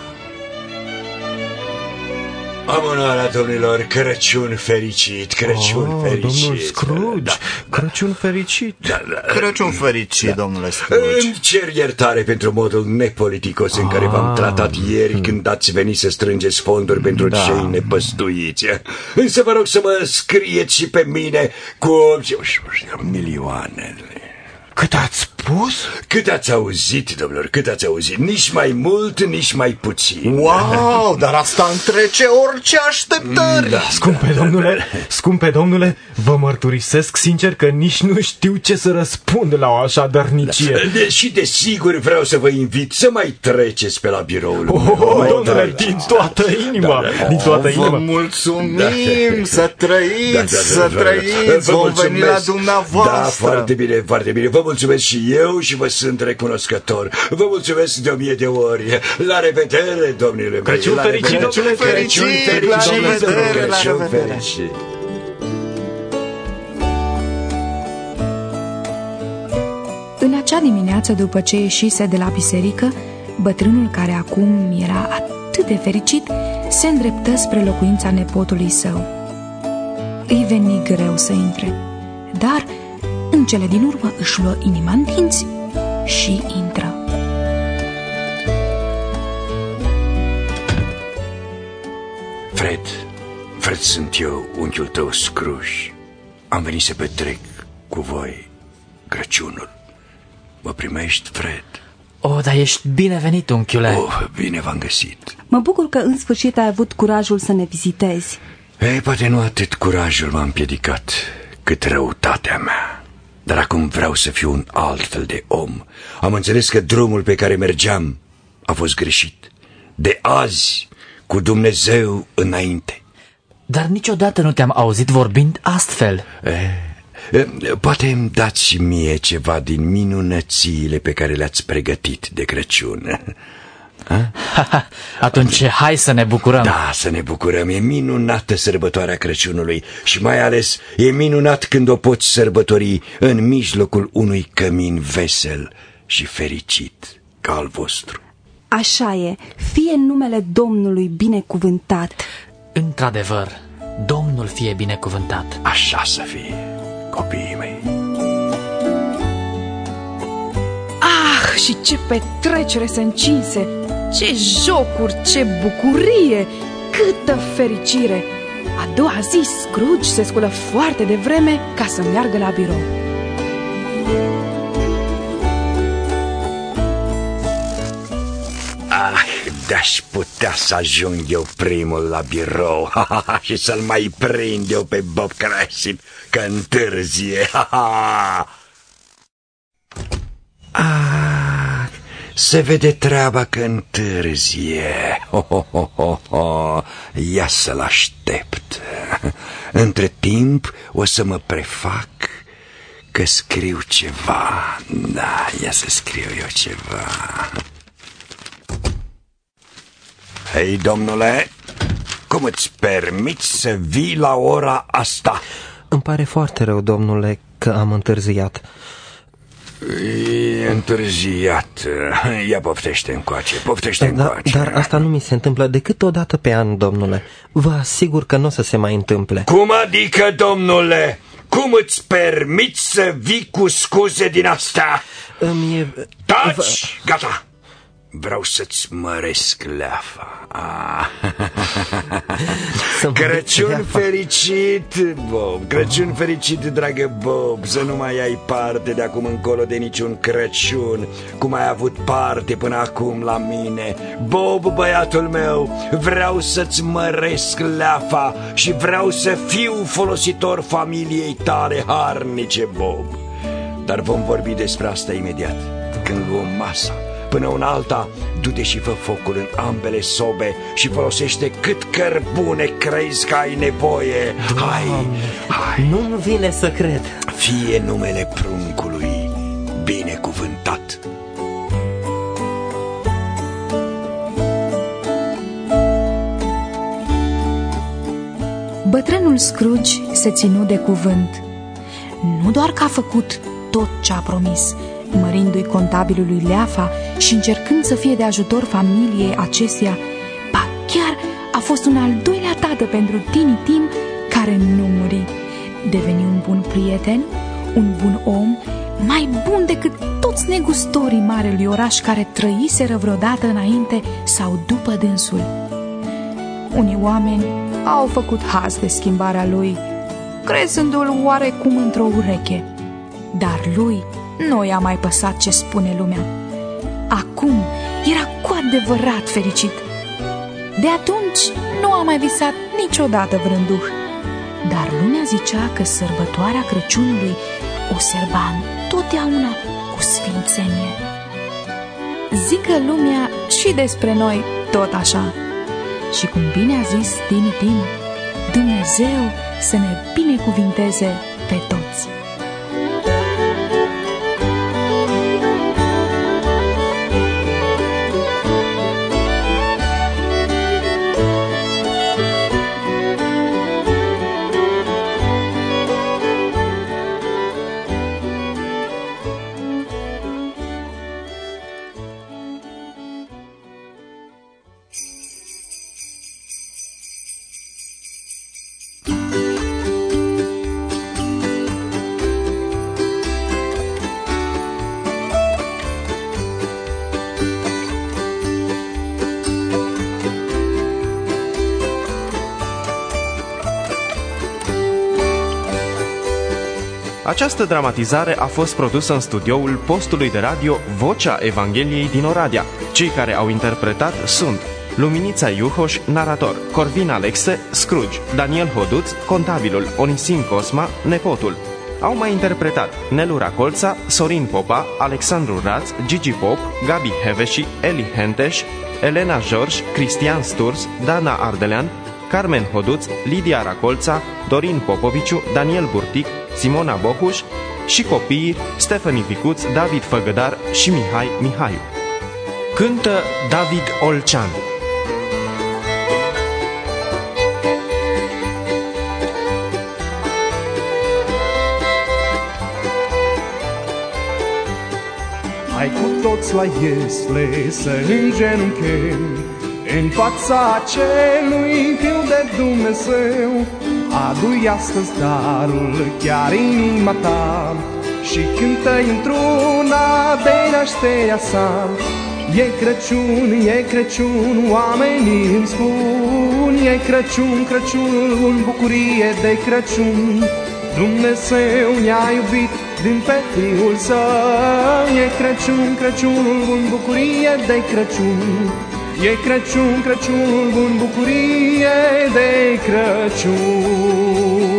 Amânarea, domnilor, Crăciun fericit, Crăciun oh, fericit. Domnul Scrooge, da, Crăciun fericit. Da, da, Crăciun fericit, da. domnule Scrooge. Îmi cer iertare pentru modul nepoliticos în care v-am Ah. tratat ieri Hmm. când ați venit să strângeți fonduri pentru Da. cei nepăstuiți. Însă vă rog să mă scrieți și pe mine cu milioane. Cât ați spus? Cât ați auzit, domnilor, cât ați auzit? Nici mai mult, nici mai puțin. Wow, dar asta întrece orice așteptări. Da, scumpe domnule, scumpe domnule, vă mărturisesc sincer că nici nu știu ce să răspund la o așa dărnicie. De, și desigur vreau să vă invit să mai treceți pe la biroul Oh, meu. Mai domnule, treceți. din toată inima, din toată Oh, inima. vă mulțumim, să trăiți, să Vă trăiți, vom veni la mulțumesc. dumneavoastră. Da, foarte bine, foarte bine. Vă mulțumesc și eu și vă sunt recunoscător. Vă mulțumesc de o mie de ori. La revedere, domnule mei. Crăciun La fericit, revedere. domnule fericit, Crăciun fericit, la domnule revedere, la Crăciun revedere. fericit. În acea dimineață, după ce ieșise de la biserică, bătrânul care acum era atât de fericit, se îndreptă spre locuința nepotului său. Îi veni greu să intre, dar în cele din urmă își luă inima în dinți și intră. Fred, Fred sunt eu, unchiul tău Scrooge. Am venit să petrec cu voi Crăciunul. Mă primești, Fred? Oh, dar ești binevenit, unchiule. Oh, bine v-am găsit. Mă bucur că în sfârșit ai avut curajul să ne vizitezi. Ei, poate nu atât curajul m-a împiedicat, cât răutatea mea. Dar acum vreau să fiu un alt fel de om. Am înțeles că drumul pe care mergeam a fost greșit. De azi, cu Dumnezeu înainte. Dar niciodată nu te-am auzit vorbind astfel. Eh, Poate îmi dați și mie ceva din minunățiile pe care le-ați pregătit de Crăciun. (laughs) Atunci hai să ne bucurăm. Da, să ne bucurăm. E minunată sărbătoarea Crăciunului și mai ales e minunat când o poți sărbători în mijlocul unui cămin vesel și fericit ca al vostru. Așa e, fie în numele Domnului binecuvântat. Într-adevăr, Domnul fie binecuvântat. Așa să fie, copiii mei. Ah, și ce petrecere se încinse! Ce jocuri, ce bucurie! Câtă fericire! A doua zi, Scrooge se sculă foarte devreme ca să meargă la birou. Ah, de-aș putea să ajung eu primul la birou și să-l mai prind eu pe Bob Crash că întârzie. Ah, se vede treaba că întârzie. Ho, ho, ho, ho, ho. Ia să-l aștept. Între timp o să mă prefac că scriu ceva. Da, ia să scriu eu ceva. Hei, domnule, cum îți permiți să vii la ora asta? Îmi pare foarte rău, domnule, că am întârziat. E întârziat. Ia poftește încoace, poftește Da, încoace. dar asta nu mi se întâmplă decât o dată pe an, domnule. Vă asigur că nu o să se mai întâmple. Cum adică, domnule? Cum îți permiți să vii cu scuze din asta? Îmi e... Taci! Gata! Vreau să-ți măresc leafa. Ah. (laughs) Crăciun fericit, Bob! Crăciun fericit, dragă Bob! Să nu mai ai parte de acum încolo de niciun Crăciun, cum ai avut parte până acum la mine. Bob, băiatul meu, vreau să-ți măresc leafa și vreau să fiu folositor familiei tale harnice, Bob. Dar vom vorbi despre asta imediat, când luăm masa. Până una alta, du-te și fă focul în ambele sobe și folosește cât cărbune crezi că ai nevoie. Hai, hai. Nu-mi vine să cred. Fie numele pruncului binecuvântat. Bătrânul Scrooge se ținu de cuvânt. Nu doar că a făcut tot ce a promis, mărindu-i contabilului Leafa și încercând să fie de ajutor familiei acesteia, ba chiar a fost un al doilea tată pentru Tini Tim care nu muri. Deveni un bun prieten, un bun om, mai bun decât toți negustorii marelui oraș care trăiseră vreodată înainte sau după dânsul. Unii oameni au făcut haz de schimbarea lui, crezându-l oarecum într-o ureche, dar lui nu i-a mai păsat ce spune lumea. Acum era cu adevărat fericit. De atunci nu a mai visat niciodată vrânduh, dar lumea zicea că sărbătoarea Crăciunului o serba întotdeauna cu sfințenie. Zică lumea și despre noi tot așa. Și cum bine a zis Tini Tim, Dumnezeu să ne binecuvinteze pe toți. Această dramatizare a fost produsă în studioul postului de radio Vocea Evangheliei din Oradea. Cei care au interpretat sunt Luminița Iuhoș, narator, Corvin Alexe, Scrooge, Daniel Hoduț, contabilul, Onisim Cosma, nepotul. Au mai interpretat Nelu Racolța, Sorin Popa, Alexandru Raț, Gigi Pop, Gabi Heveși, Eli Henteș, Elena George, Cristian Sturs, Dana Ardelean, Carmen Hoduț, Lidia Racolța, Dorin Popoviciu, Daniel Burtic, Simona Bohuș și copiii Stefani Picuț, David Făgădar și Mihai Mihaiu. Cântă David Olcean. Hai cu toți la Iesle să îngenunchem În fața celui Fiu de Dumnezeu Adu-i astăzi darul chiar inima ta. Și cântă într-una de nașterea sa. E Crăciun, e Crăciun, oamenii îmi spun. E Crăciun, Crăciunul în bucurie de Crăciun. Dumnezeu ne-a iubit din pe Fiul Său. E Crăciun, Crăciunul în bucurie de Crăciun E Crăciun, Crăciunul bun, bucurie de Crăciun